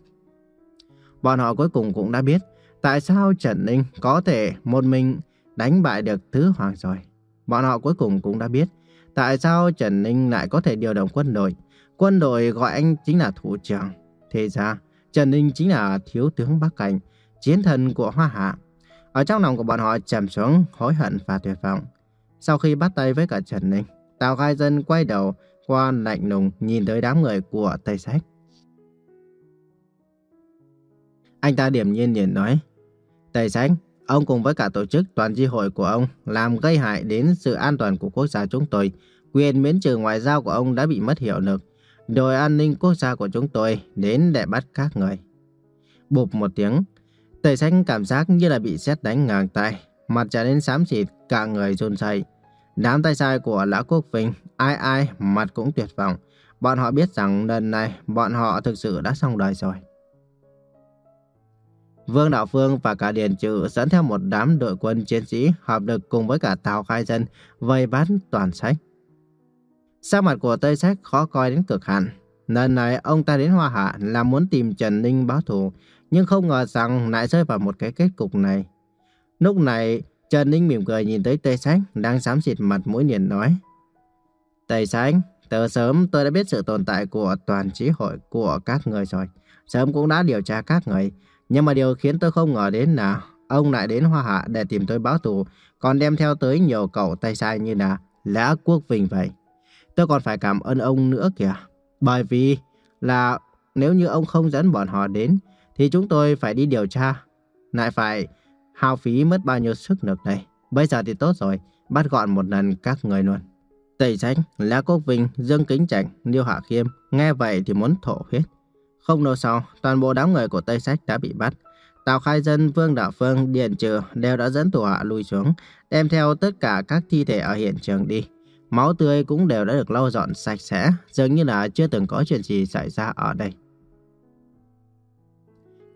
Bọn họ cuối cùng cũng đã biết tại sao Trần Ninh có thể một mình đánh bại được Thứ Hoàng rồi. Bọn họ cuối cùng cũng đã biết tại sao Trần Ninh lại có thể điều động quân đội. Quân đội gọi anh chính là thủ trưởng. Thế ra, Trần Ninh chính là thiếu tướng Bắc Cảnh, chiến thần của Hoa Hạ. Ở trong lòng của bọn họ trầm xuống hối hận và tuyệt vọng. Sau khi bắt tay với cả Trần Ninh, Tào Khai Dân quay đầu qua lạnh lùng nhìn tới đám người của Tây Sách. Anh ta điểm nhiên liền nói, Tây Sách, ông cùng với cả tổ chức toàn di hội của ông làm gây hại đến sự an toàn của quốc gia chúng tôi. Quyền miễn trừ ngoại giao của ông đã bị mất hiệu lực. Đội an ninh quốc gia của chúng tôi đến để bắt các người. Bụp một tiếng, Tây Sách cảm giác như là bị xét đánh ngang tay, mặt trở nên xám xịt, cả người run rẩy. Đám tay sai của Lã Quốc Vinh, ai ai mặt cũng tuyệt vọng. Bọn họ biết rằng lần này bọn họ thực sự đã xong đời rồi. Vương Đạo Phương và cả Điền Trừ dẫn theo một đám đội quân chiến sĩ hợp lực cùng với cả Tào Khai Dân vây bắt toàn sách. Sắc mặt của Tây Sách khó coi đến cực hạn. Lần này ông ta đến Hoa Hạ là muốn tìm Trần Ninh báo thù, nhưng không ngờ rằng lại rơi vào một cái kết cục này. Lúc này, Trần Ninh mỉm cười nhìn tới Tây Sách đang xám xịt mặt mũi liền nói. Tây Sách, từ sớm tôi đã biết sự tồn tại của toàn trí hội của các người rồi. Sớm cũng đã điều tra các người. Nhưng mà điều khiến tôi không ngờ đến là ông lại đến Hoa Hạ để tìm tôi báo thù, còn đem theo tới nhiều cậu tay sai như là Lã Quốc Vinh vậy. Tôi còn phải cảm ơn ông nữa kìa. Bởi vì là nếu như ông không dẫn bọn họ đến, thì chúng tôi phải đi điều tra. Lại phải hao phí mất bao nhiêu sức lực đây. Bây giờ thì tốt rồi, bắt gọn một lần các người luôn. Tây Sách, Lã Quốc Vinh, Dương Kính Trạch, Liêu Hạ Khiêm, nghe vậy thì muốn thổ huyết. Không lâu sau, toàn bộ đám người của Tây Sách đã bị bắt. Tào Khai Dân, Vương Đạo Phương, Điền Trừ đều đã dẫn tù hạ lui xuống, đem theo tất cả các thi thể ở hiện trường đi. Máu tươi cũng đều đã được lau dọn sạch sẽ, dường như là chưa từng có chuyện gì xảy ra ở đây.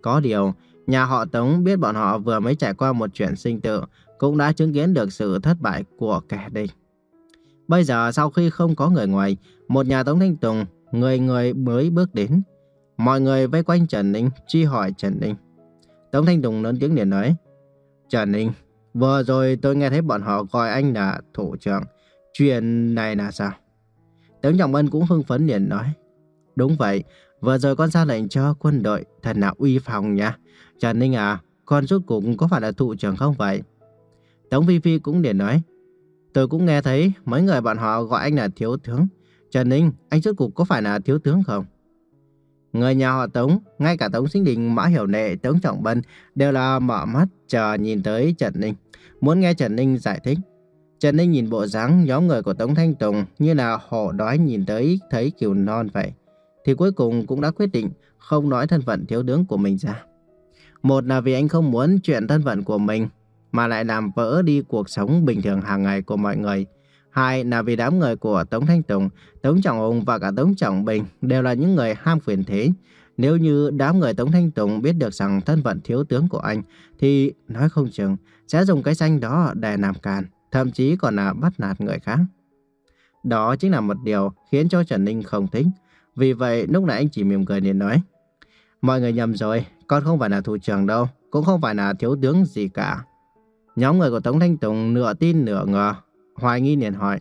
Có điều, nhà họ Tống biết bọn họ vừa mới trải qua một chuyện sinh tử, cũng đã chứng kiến được sự thất bại của kẻ địch. Bây giờ sau khi không có người ngoài, một nhà Tống Thanh Tùng, người người mới bước đến. Mọi người vây quanh Trần Ninh, truy hỏi Trần Ninh. Tống Thanh Tùng lớn tiếng liền nói, Trần Ninh, vừa rồi tôi nghe thấy bọn họ gọi anh là thủ trưởng. Chuyện này là sao? Tống Trọng Ân cũng hưng phấn liền nói, Đúng vậy, vừa rồi con ra lệnh cho quân đội, thật là uy phong nha. Trần Ninh à, con rốt cuộc có phải là thủ trưởng không vậy? Tống Phi Phi cũng để nói, Tôi cũng nghe thấy mấy người bọn họ gọi anh là thiếu tướng. Trần Ninh, anh rốt cuộc có phải là thiếu tướng không? Người nhà họ Tống, ngay cả Tống Sinh Đình, Mã Hiểu Nệ, Tống Trọng Bân đều là mở mắt chờ nhìn tới Trần Ninh. Muốn nghe Trần Ninh giải thích. Trần Ninh nhìn bộ dáng nhóm người của Tống Thanh Tùng như là họ đói nhìn tới thấy kiều non vậy. Thì cuối cùng cũng đã quyết định không nói thân phận thiếu tướng của mình ra. Một là vì anh không muốn chuyện thân phận của mình mà lại làm vỡ đi cuộc sống bình thường hàng ngày của mọi người. Hai là vì đám người của Tống Thanh Tùng, Tống Trọng Hùng và cả Tống Trọng Bình đều là những người ham quyền thế. Nếu như đám người Tống Thanh Tùng biết được rằng thân phận thiếu tướng của anh, thì nói không chừng sẽ dùng cái danh đó để làm càn, thậm chí còn là bắt nạt người khác. Đó chính là một điều khiến cho Trần Ninh không thích. Vì vậy lúc nãy anh chỉ mỉm cười liền nói, Mọi người nhầm rồi, con không phải là thủ trưởng đâu, cũng không phải là thiếu tướng gì cả. Nhóm người của Tống Thanh Tùng nửa tin nửa ngờ, hoài nghi liền hỏi.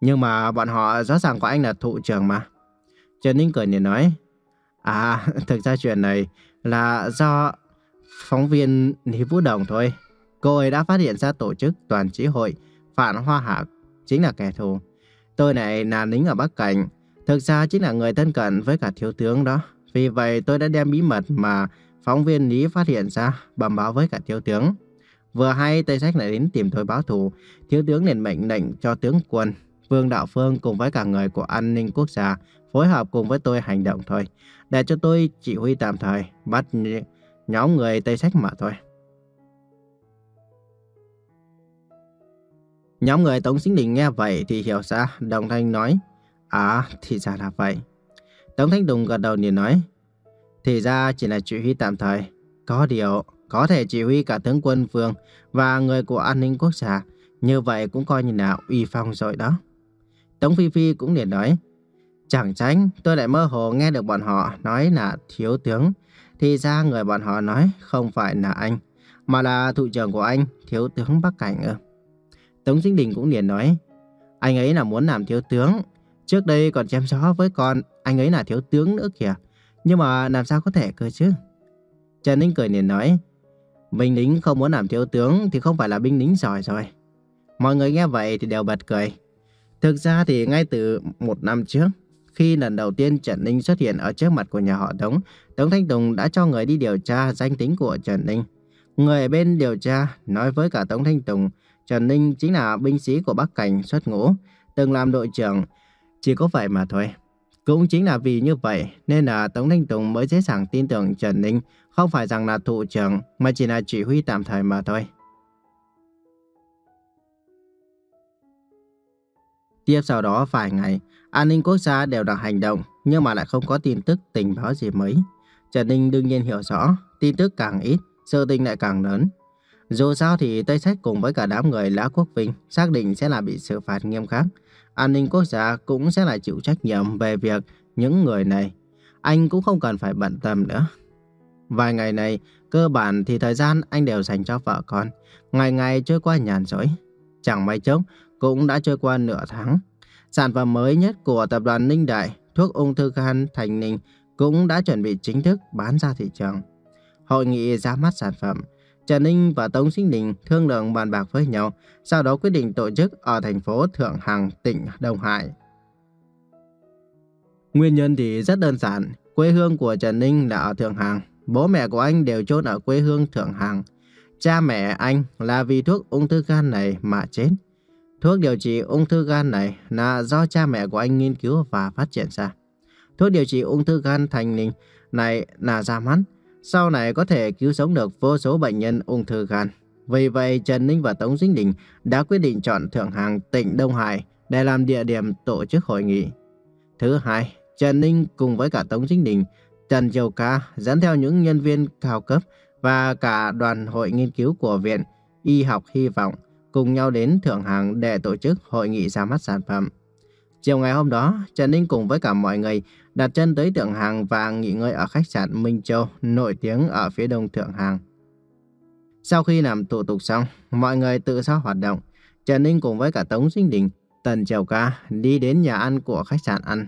Nhưng mà bọn họ rõ ràng có anh là thủ trưởng mà. Trần Ninh cười liền nói. À, thực ra chuyện này là do phóng viên Lý Vũ Đồng thôi. Cô ấy đã phát hiện ra tổ chức toàn trí hội Phản Hoa Hạ chính là kẻ thù. Tôi này là lính ở Bắc Cảnh, thực ra chính là người thân cận với cả thiếu tướng đó. Vì vậy tôi đã đem bí mật mà phóng viên Lý phát hiện ra bẩm báo với cả thiếu tướng. Vừa hay Tây Sách lại đến tìm tôi báo thù, thiếu tướng liền mệnh lệnh cho tướng quân Vương Đạo Phương cùng với cả người của an ninh quốc gia phối hợp cùng với tôi hành động thôi, để cho tôi chỉ huy tạm thời bắt nhóm người Tây Sách mà thôi. Nhóm người Tống Sinh Đình nghe vậy thì hiểu ra, đồng thanh nói, À, thì ra là vậy. Tống Thanh Tùng gật đầu liền nói, Thì ra chỉ là chỉ huy tạm thời, có điều có thể chỉ huy cả tướng quân phường và người của an ninh quốc gia. Như vậy cũng coi như là uy phong rồi đó. Tống Phi Phi cũng liền nói, chẳng tránh tôi lại mơ hồ nghe được bọn họ nói là thiếu tướng. Thì ra người bọn họ nói không phải là anh, mà là thủ trưởng của anh, thiếu tướng Bắc Cảnh ư. Tống Sinh Đình cũng liền nói, anh ấy là muốn làm thiếu tướng. Trước đây còn chém gió với con, anh ấy là thiếu tướng nữa kìa. Nhưng mà làm sao có thể cơ chứ? Trần Ninh cười liền nói, Binh lính không muốn làm thiếu tướng thì không phải là binh lính giỏi rồi. Mọi người nghe vậy thì đều bật cười. Thực ra thì ngay từ một năm trước, khi lần đầu tiên Trần Ninh xuất hiện ở trước mặt của nhà họ Tống, Tống Thanh Tùng đã cho người đi điều tra danh tính của Trần Ninh. Người ở bên điều tra nói với cả Tống Thanh Tùng, Trần Ninh chính là binh sĩ của Bắc Cảnh xuất ngũ, từng làm đội trưởng, chỉ có vậy mà thôi. Cũng chính là vì như vậy nên là Tống Thanh Tùng mới dễ dàng tin tưởng Trần Ninh không phải rằng là thủ trưởng mà chỉ là chỉ huy tạm thời mà thôi. Tiếp sau đó vài ngày, an ninh quốc gia đều đang hành động, nhưng mà lại không có tin tức tình báo gì mới. Trần Ninh đương nhiên hiểu rõ, tin tức càng ít, sự tình lại càng lớn. Dù sao thì Tây Sách cùng với cả đám người Lã Quốc Vinh xác định sẽ là bị xử phạt nghiêm khắc. An ninh quốc gia cũng sẽ lại chịu trách nhiệm về việc những người này. Anh cũng không cần phải bận tâm nữa. Vài ngày này, cơ bản thì thời gian anh đều dành cho vợ con. Ngày ngày trôi qua nhàn rỗi. Chẳng may chốc, cũng đã trôi qua nửa tháng. Sản phẩm mới nhất của tập đoàn Ninh Đại, thuốc ung thư gan Thành Ninh, cũng đã chuẩn bị chính thức bán ra thị trường. Hội nghị ra mắt sản phẩm, Trần Ninh và Tống Sinh Đình thương lượng bàn bạc với nhau, sau đó quyết định tổ chức ở thành phố Thượng Hằng, tỉnh Đông Hải. Nguyên nhân thì rất đơn giản, quê hương của Trần Ninh là ở Thượng Hằng, bố mẹ của anh đều chôn ở quê hương Thượng Hằng. Cha mẹ anh là vì thuốc ung thư gan này mà chết. Thuốc điều trị ung thư gan này là do cha mẹ của anh nghiên cứu và phát triển ra. Thuốc điều trị ung thư gan thành ninh này là ra mắt, sau này có thể cứu sống được vô số bệnh nhân ung thư gan. Vì vậy, Trần Ninh và Tống Dinh Đình đã quyết định chọn Thượng Hàng tỉnh Đông Hải để làm địa điểm tổ chức hội nghị. Thứ hai, Trần Ninh cùng với cả Tống Dinh Đình, Trần Triều Ca dẫn theo những nhân viên cao cấp và cả đoàn hội nghiên cứu của Viện Y học Hy vọng cùng nhau đến Thượng Hàng để tổ chức hội nghị ra mắt sản phẩm. Chiều ngày hôm đó, Trần Ninh cùng với cả mọi người đặt chân tới Thượng Hàng và nghỉ ngơi ở khách sạn Minh Châu, nổi tiếng ở phía đông Thượng Hàng. Sau khi làm thủ tục xong, mọi người tự do hoạt động. Trần Ninh cùng với cả Tống Sinh Đình, Tần Triều Ca đi đến nhà ăn của khách sạn ăn.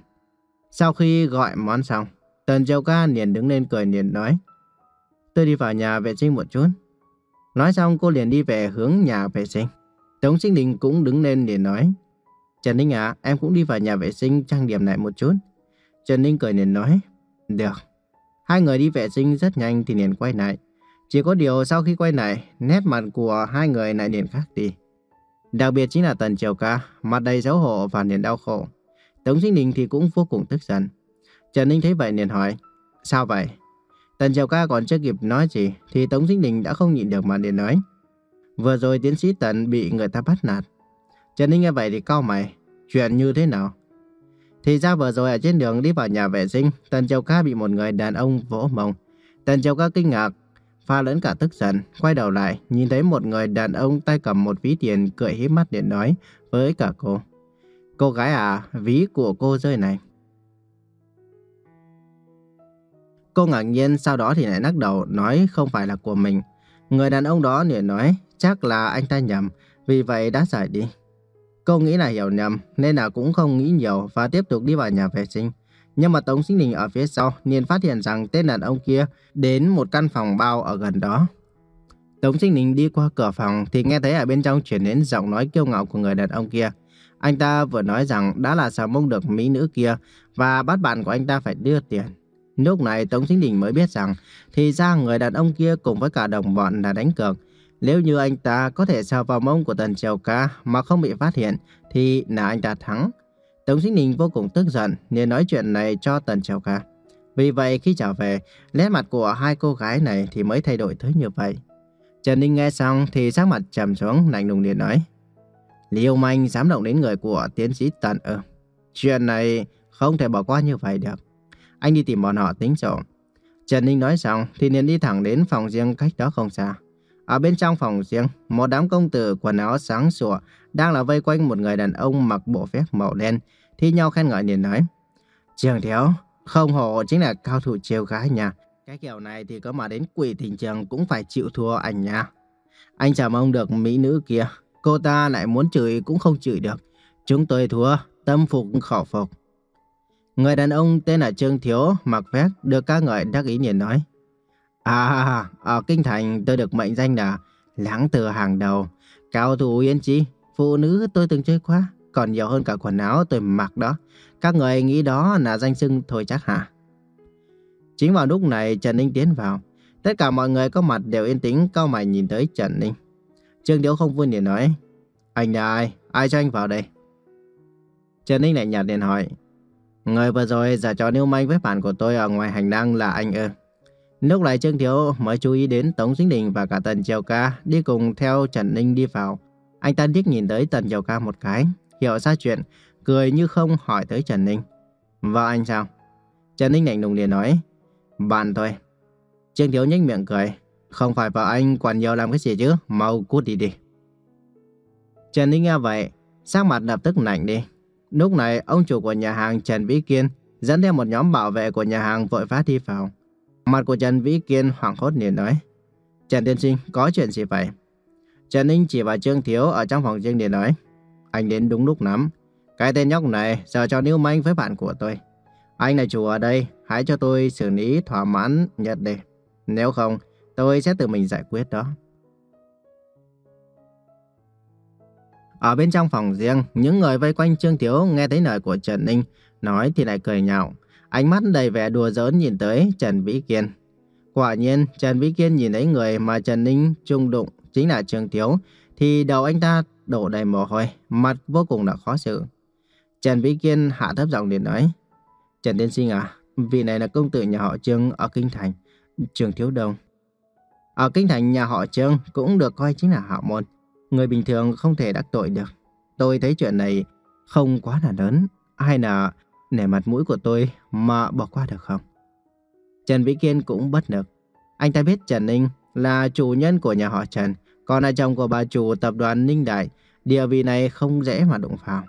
Sau khi gọi món xong, Tần Triều Ca liền đứng lên cười liền nói Tôi đi vào nhà vệ sinh một chút. Nói xong cô liền đi về hướng nhà vệ sinh. Tống Sinh Đình cũng đứng lên liền nói Trần Ninh à, em cũng đi vào nhà vệ sinh trang điểm lại một chút. Trần Ninh cười liền nói, được. Hai người đi vệ sinh rất nhanh thì liền quay lại. Chỉ có điều sau khi quay lại, nét mặt của hai người lại liền khác đi. Đặc biệt chính là Tần Triều Ca, mặt đầy xấu hổ và liền đau khổ. Tống Sinh Ninh thì cũng vô cùng tức giận. Trần Ninh thấy vậy liền hỏi, sao vậy? Tần Triều Ca còn chưa kịp nói gì, thì Tống Sinh Ninh đã không nhịn được mà liền nói. Vừa rồi tiến sĩ Tần bị người ta bắt nạt. Trần Ninh nghe vậy thì cau mày, chuyện như thế nào? Thì ra vừa rồi ở trên đường đi vào nhà vệ sinh, Tần Châu Ca bị một người đàn ông vỗ mông. Tần Châu Ca kinh ngạc, pha lẫn cả tức giận, quay đầu lại, nhìn thấy một người đàn ông tay cầm một ví tiền cười híp mắt để nói với cả cô. Cô gái à, ví của cô rơi này. Cô ngạc nhiên sau đó thì lại lắc đầu nói không phải là của mình. Người đàn ông đó liền nói chắc là anh ta nhầm, vì vậy đã giải đi. Cô nghĩ là hiểu nhầm, nên là cũng không nghĩ nhiều và tiếp tục đi vào nhà vệ sinh. Nhưng mà Tống Sinh Đình ở phía sau liền phát hiện rằng tên đàn ông kia đến một căn phòng bao ở gần đó. Tống Sinh Đình đi qua cửa phòng thì nghe thấy ở bên trong chuyển đến giọng nói kiêu ngạo của người đàn ông kia. Anh ta vừa nói rằng đã là sao mông được mỹ nữ kia và bắt bạn của anh ta phải đưa tiền. Lúc này Tống Sinh Đình mới biết rằng thì ra người đàn ông kia cùng với cả đồng bọn đã đánh cược nếu như anh ta có thể sờ vào mông của Tần Triều Ca mà không bị phát hiện, thì là anh ta thắng. Tống Sinh Ninh vô cùng tức giận nên nói chuyện này cho Tần Triều Ca. Vì vậy khi trở về, nét mặt của hai cô gái này thì mới thay đổi tới như vậy. Trần Ninh nghe xong thì sắc mặt trầm xuống lạnh lùng liền nói. Liêu manh dám động đến người của tiến sĩ Tần ư. Chuyện này không thể bỏ qua như vậy được. Anh đi tìm bọn họ tính sổ. Trần Ninh nói xong thì liền đi thẳng đến phòng riêng cách đó không xa. Ở bên trong phòng riêng, một đám công tử quần áo sáng sủa đang là vây quanh một người đàn ông mặc bộ vest màu đen, thi nhau khen ngợi liền nói. Trường thiếu, không hổ chính là cao thủ chiêu gái nha. Cái kiểu này thì có mà đến quỷ tình trường cũng phải chịu thua anh nha. Anh chào mong được mỹ nữ kia, cô ta lại muốn chửi cũng không chửi được. Chúng tôi thua, tâm phục khẩu phục. Người đàn ông tên là Trương Thiếu, mặc vest, được ca ngợi đắc ý nhìn nói. À, ở ờ, Kinh Thành tôi được mệnh danh là lãng tử hàng đầu. Cao thủ yên chi, phụ nữ tôi từng chơi qua, còn nhiều hơn cả quần áo tôi mặc đó. Các người nghĩ đó là danh xưng thôi chắc hả? Chính vào lúc này Trần Ninh tiến vào. Tất cả mọi người có mặt đều yên tĩnh cao mày nhìn tới Trần Ninh. Trương Điếu không vui liền nói, anh là ai? Ai cho anh vào đây? Trần Ninh lại nhạt liền hỏi, người vừa rồi giả trò nêu manh với bạn của tôi ở ngoài hành lang là anh ư? Lúc này Trương Thiếu mới chú ý đến Tống Dính Đình và cả Tần Triều Ca đi cùng theo Trần Ninh đi vào. Anh ta liếc nhìn tới Tần Triều Ca một cái, hiểu ra chuyện, cười như không hỏi tới Trần Ninh. Vợ anh sao? Trần Ninh lạnh lùng liền nói. Bạn thôi. Trương Thiếu nhếch miệng cười. Không phải vợ anh còn nhiều làm cái gì chứ, mau cút đi đi. Trần Ninh nghe vậy, sắc mặt lập tức lạnh đi. Lúc này, ông chủ của nhà hàng Trần Vĩ Kiên dẫn theo một nhóm bảo vệ của nhà hàng vội vã đi vào. Mặt của Trần Vĩ Kiên hoảng hốt liền nói. Trần Tiên Sinh, có chuyện gì vậy? Trần Ninh chỉ vào Trương Thiếu ở trong phòng riêng để nói. Anh đến đúng lúc lắm. Cái tên nhóc này giờ cho níu manh với bạn của tôi. Anh là chủ ở đây, hãy cho tôi xử lý thỏa mãn nhật đi. Nếu không, tôi sẽ tự mình giải quyết đó. Ở bên trong phòng riêng, những người vây quanh Trương Thiếu nghe thấy lời của Trần Ninh nói thì lại cười nhạo. Ánh mắt đầy vẻ đùa giỡn nhìn tới Trần Vĩ Kiên. Quả nhiên, Trần Vĩ Kiên nhìn thấy người mà Trần Ninh trung đụng chính là Trương Thiếu, thì đầu anh ta đổ đầy mồ hôi, mặt vô cùng là khó xử. Trần Vĩ Kiên hạ thấp giọng để nói, Trần Tiên Sinh à, vị này là công tử nhà họ Trương ở Kinh Thành, Trường Thiếu Đông. Ở Kinh Thành nhà họ Trương cũng được coi chính là hảo môn, người bình thường không thể đắc tội được. Tôi thấy chuyện này không quá là lớn, hay là nể mặt mũi của tôi mà bỏ qua được không? Trần Vĩ Kiên cũng bất lực. Anh ta biết Trần Ninh là chủ nhân của nhà họ Trần, còn là chồng của bà chủ tập đoàn Ninh Đại, địa vị này không dễ mà đụng vào.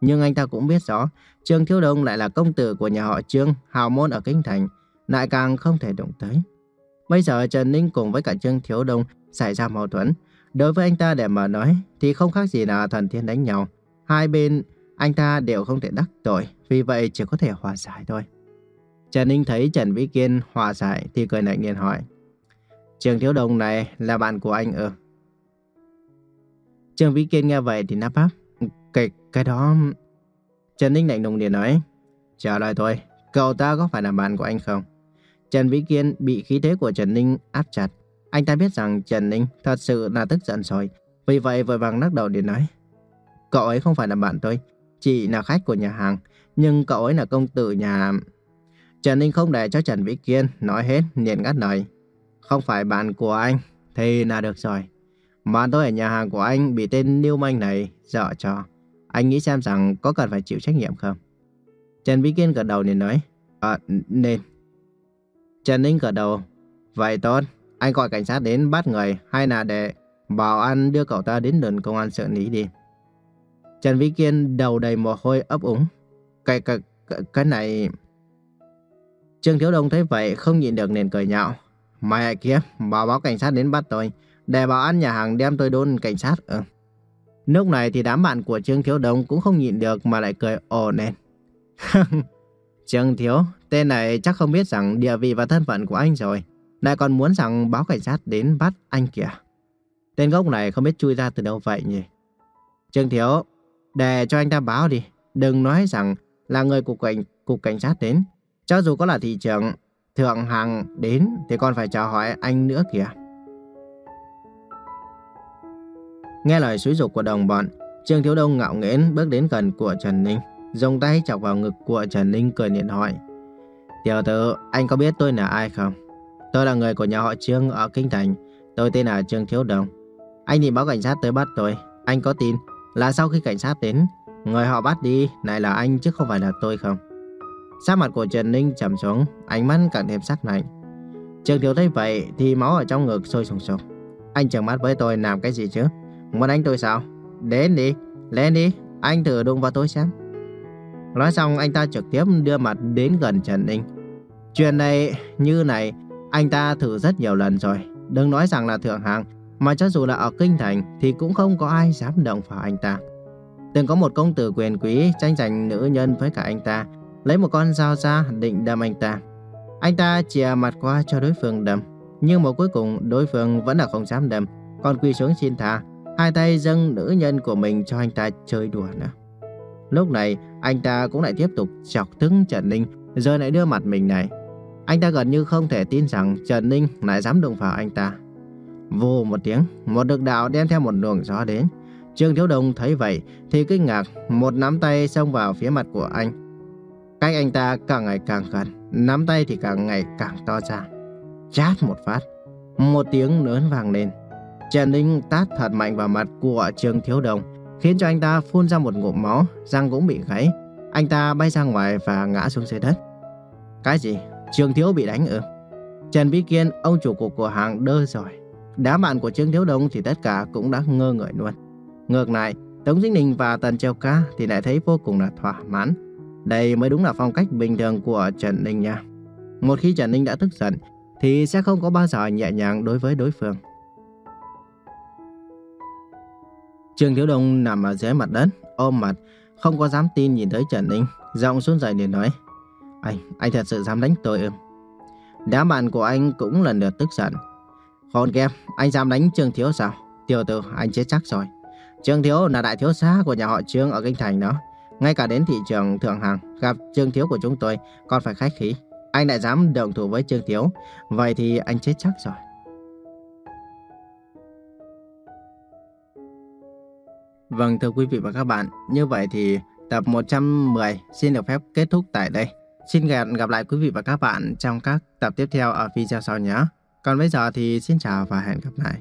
Nhưng anh ta cũng biết rõ, Trương Thiếu Đông lại là công tử của nhà họ Trương, hào môn ở Kinh Thành, lại càng không thể đụng tới. Bây giờ Trần Ninh cùng với cả Trương Thiếu Đông xảy ra mâu thuẫn. Đối với anh ta để mà nói thì không khác gì là thần tiên đánh nhau. Hai bên anh ta đều không thể đắc tội, vì vậy chỉ có thể hòa giải thôi. Trần Ninh thấy Trần Vĩ Kiên hòa giải thì cười lạnh nghiền hỏi. Trường Thiếu Đông này là bạn của anh ư? Trường Vĩ Kiên nghe vậy thì nắp bắp. Cái, cái đó... Trần Ninh lạnh lùng liền nói. Trả lời tôi, cậu ta có phải là bạn của anh không? Trần Vĩ Kiên bị khí thế của Trần Ninh áp chặt. Anh ta biết rằng Trần Ninh thật sự là tức giận rồi. Vì vậy vội vàng lắc đầu để nói. Cậu ấy không phải là bạn tôi, chị là khách của nhà hàng. Nhưng cậu ấy là công tử nhà... Trần Ninh không để cho Trần Vĩ Kiên nói hết, liền ngắt lời. Không phải bạn của anh, thì là được rồi. Bạn tôi ở nhà hàng của anh bị tên Lưu Manh này dọa cho. Anh nghĩ xem rằng có cần phải chịu trách nhiệm không? Trần Vĩ Kiên gật đầu liền nói. À, nên. Trần Ninh gật đầu. Vậy tốt, anh gọi cảnh sát đến bắt người hay là để bảo an đưa cậu ta đến đồn công an xử lý đi. Trần Vĩ Kiên đầu đầy mồ hôi ấp úng. Cái, cái, cái, cái này... Trương Thiếu Đông thấy vậy không nhịn được nên cười nhạo. Mày kia, bảo báo cảnh sát đến bắt tôi. Để bảo ăn nhà hàng đem tôi đôn cảnh sát. Ừ. Lúc này thì đám bạn của Trương Thiếu Đông cũng không nhịn được mà lại cười ồ lên. Trương Thiếu, tên này chắc không biết rằng địa vị và thân phận của anh rồi. Lại còn muốn rằng báo cảnh sát đến bắt anh kìa. Tên gốc này không biết chui ra từ đâu vậy nhỉ? Trương Thiếu, để cho anh ta báo đi. Đừng nói rằng là người cục cảnh, cục cảnh sát đến. Cho dù có là thị trưởng, thượng hằng đến thì còn phải chào hỏi anh nữa kìa. Nghe lời xúi dục của đồng bọn, Trương Thiếu Đông ngạo nghễ bước đến gần của Trần Ninh, dùng tay chọc vào ngực của Trần Ninh cười niệm hỏi. Tiểu tử, anh có biết tôi là ai không? Tôi là người của nhà họ Trương ở Kinh Thành, tôi tên là Trương Thiếu Đông. Anh thì báo cảnh sát tới bắt tôi, anh có tin là sau khi cảnh sát đến, người họ bắt đi lại là anh chứ không phải là tôi không? Sắc mặt của Trần Ninh trầm xuống, ánh mắt càng thêm sắc lạnh. Trường Thiếu thấy vậy thì máu ở trong ngực sôi sùng sục. Anh trừng mắt với tôi làm cái gì chứ? Muốn đánh tôi sao? Đến đi, lên đi, anh thử đụng vào tôi xem. Nói xong anh ta trực tiếp đưa mặt đến gần Trần Ninh. Chuyện này như này, anh ta thử rất nhiều lần rồi. Đừng nói rằng là thượng hạng, mà cho dù là ở Kinh Thành thì cũng không có ai dám động vào anh ta. Từng có một công tử quyền quý tranh giành nữ nhân với cả anh ta, lấy một con dao ra định đâm anh ta. Anh ta chìa mặt qua cho đối phương đâm, nhưng mà cuối cùng đối phương vẫn là không dám đâm, còn quỳ xuống xin tha, hai tay dâng nữ nhân của mình cho anh ta chơi đùa nữa. Lúc này, anh ta cũng lại tiếp tục chọc tức Trần Ninh, rồi lại đưa mặt mình này. Anh ta gần như không thể tin rằng Trần Ninh lại dám đụng vào anh ta. Vô một tiếng, một lực đạo đem theo một luồng gió đến. Trương Thiếu Đông thấy vậy thì kinh ngạc, một nắm tay xông vào phía mặt của anh. Cách anh ta càng ngày càng gần, nắm tay thì càng ngày càng to ra. Chát một phát, một tiếng lớn vang lên. Trần Ninh tát thật mạnh vào mặt của Trương Thiếu Đông, khiến cho anh ta phun ra một ngụm máu, răng cũng bị gãy. Anh ta bay ra ngoài và ngã xuống dưới đất. Cái gì? Trương Thiếu bị đánh ư? Trần Bí Kiên, ông chủ của cửa hàng đơ rồi. Đám bạn của Trương Thiếu Đông thì tất cả cũng đã ngơ người luôn. Ngược lại, Tống Dĩnh Ninh và Tần Châu Ca thì lại thấy vô cùng là thỏa mãn. Đây mới đúng là phong cách bình thường của Trần Ninh nha. Một khi Trần Ninh đã tức giận thì sẽ không có bao giờ nhẹ nhàng đối với đối phương. Trương Thiếu Đông nằm ở dưới mặt đất, ôm mặt, không có dám tin nhìn tới Trần Ninh, giọng xuống dậy để nói. Anh, anh thật sự dám đánh tôi ư? Đám bạn của anh cũng lần lượt tức giận. Khốn kiếp, anh dám đánh Trương Thiếu sao? Tiểu tử, anh chết chắc rồi. Trương Thiếu là đại thiếu gia của nhà họ Trương ở Kinh Thành đó. Ngay cả đến thị trường Thượng Hàng gặp Trương Thiếu của chúng tôi còn phải khách khí. Anh lại dám động thủ với Trương Thiếu, vậy thì anh chết chắc rồi. Vâng thưa quý vị và các bạn, như vậy thì tập 110 xin được phép kết thúc tại đây. Xin hẹn gặp lại quý vị và các bạn trong các tập tiếp theo ở video sau nhé. Còn bây giờ thì xin chào và hẹn gặp lại.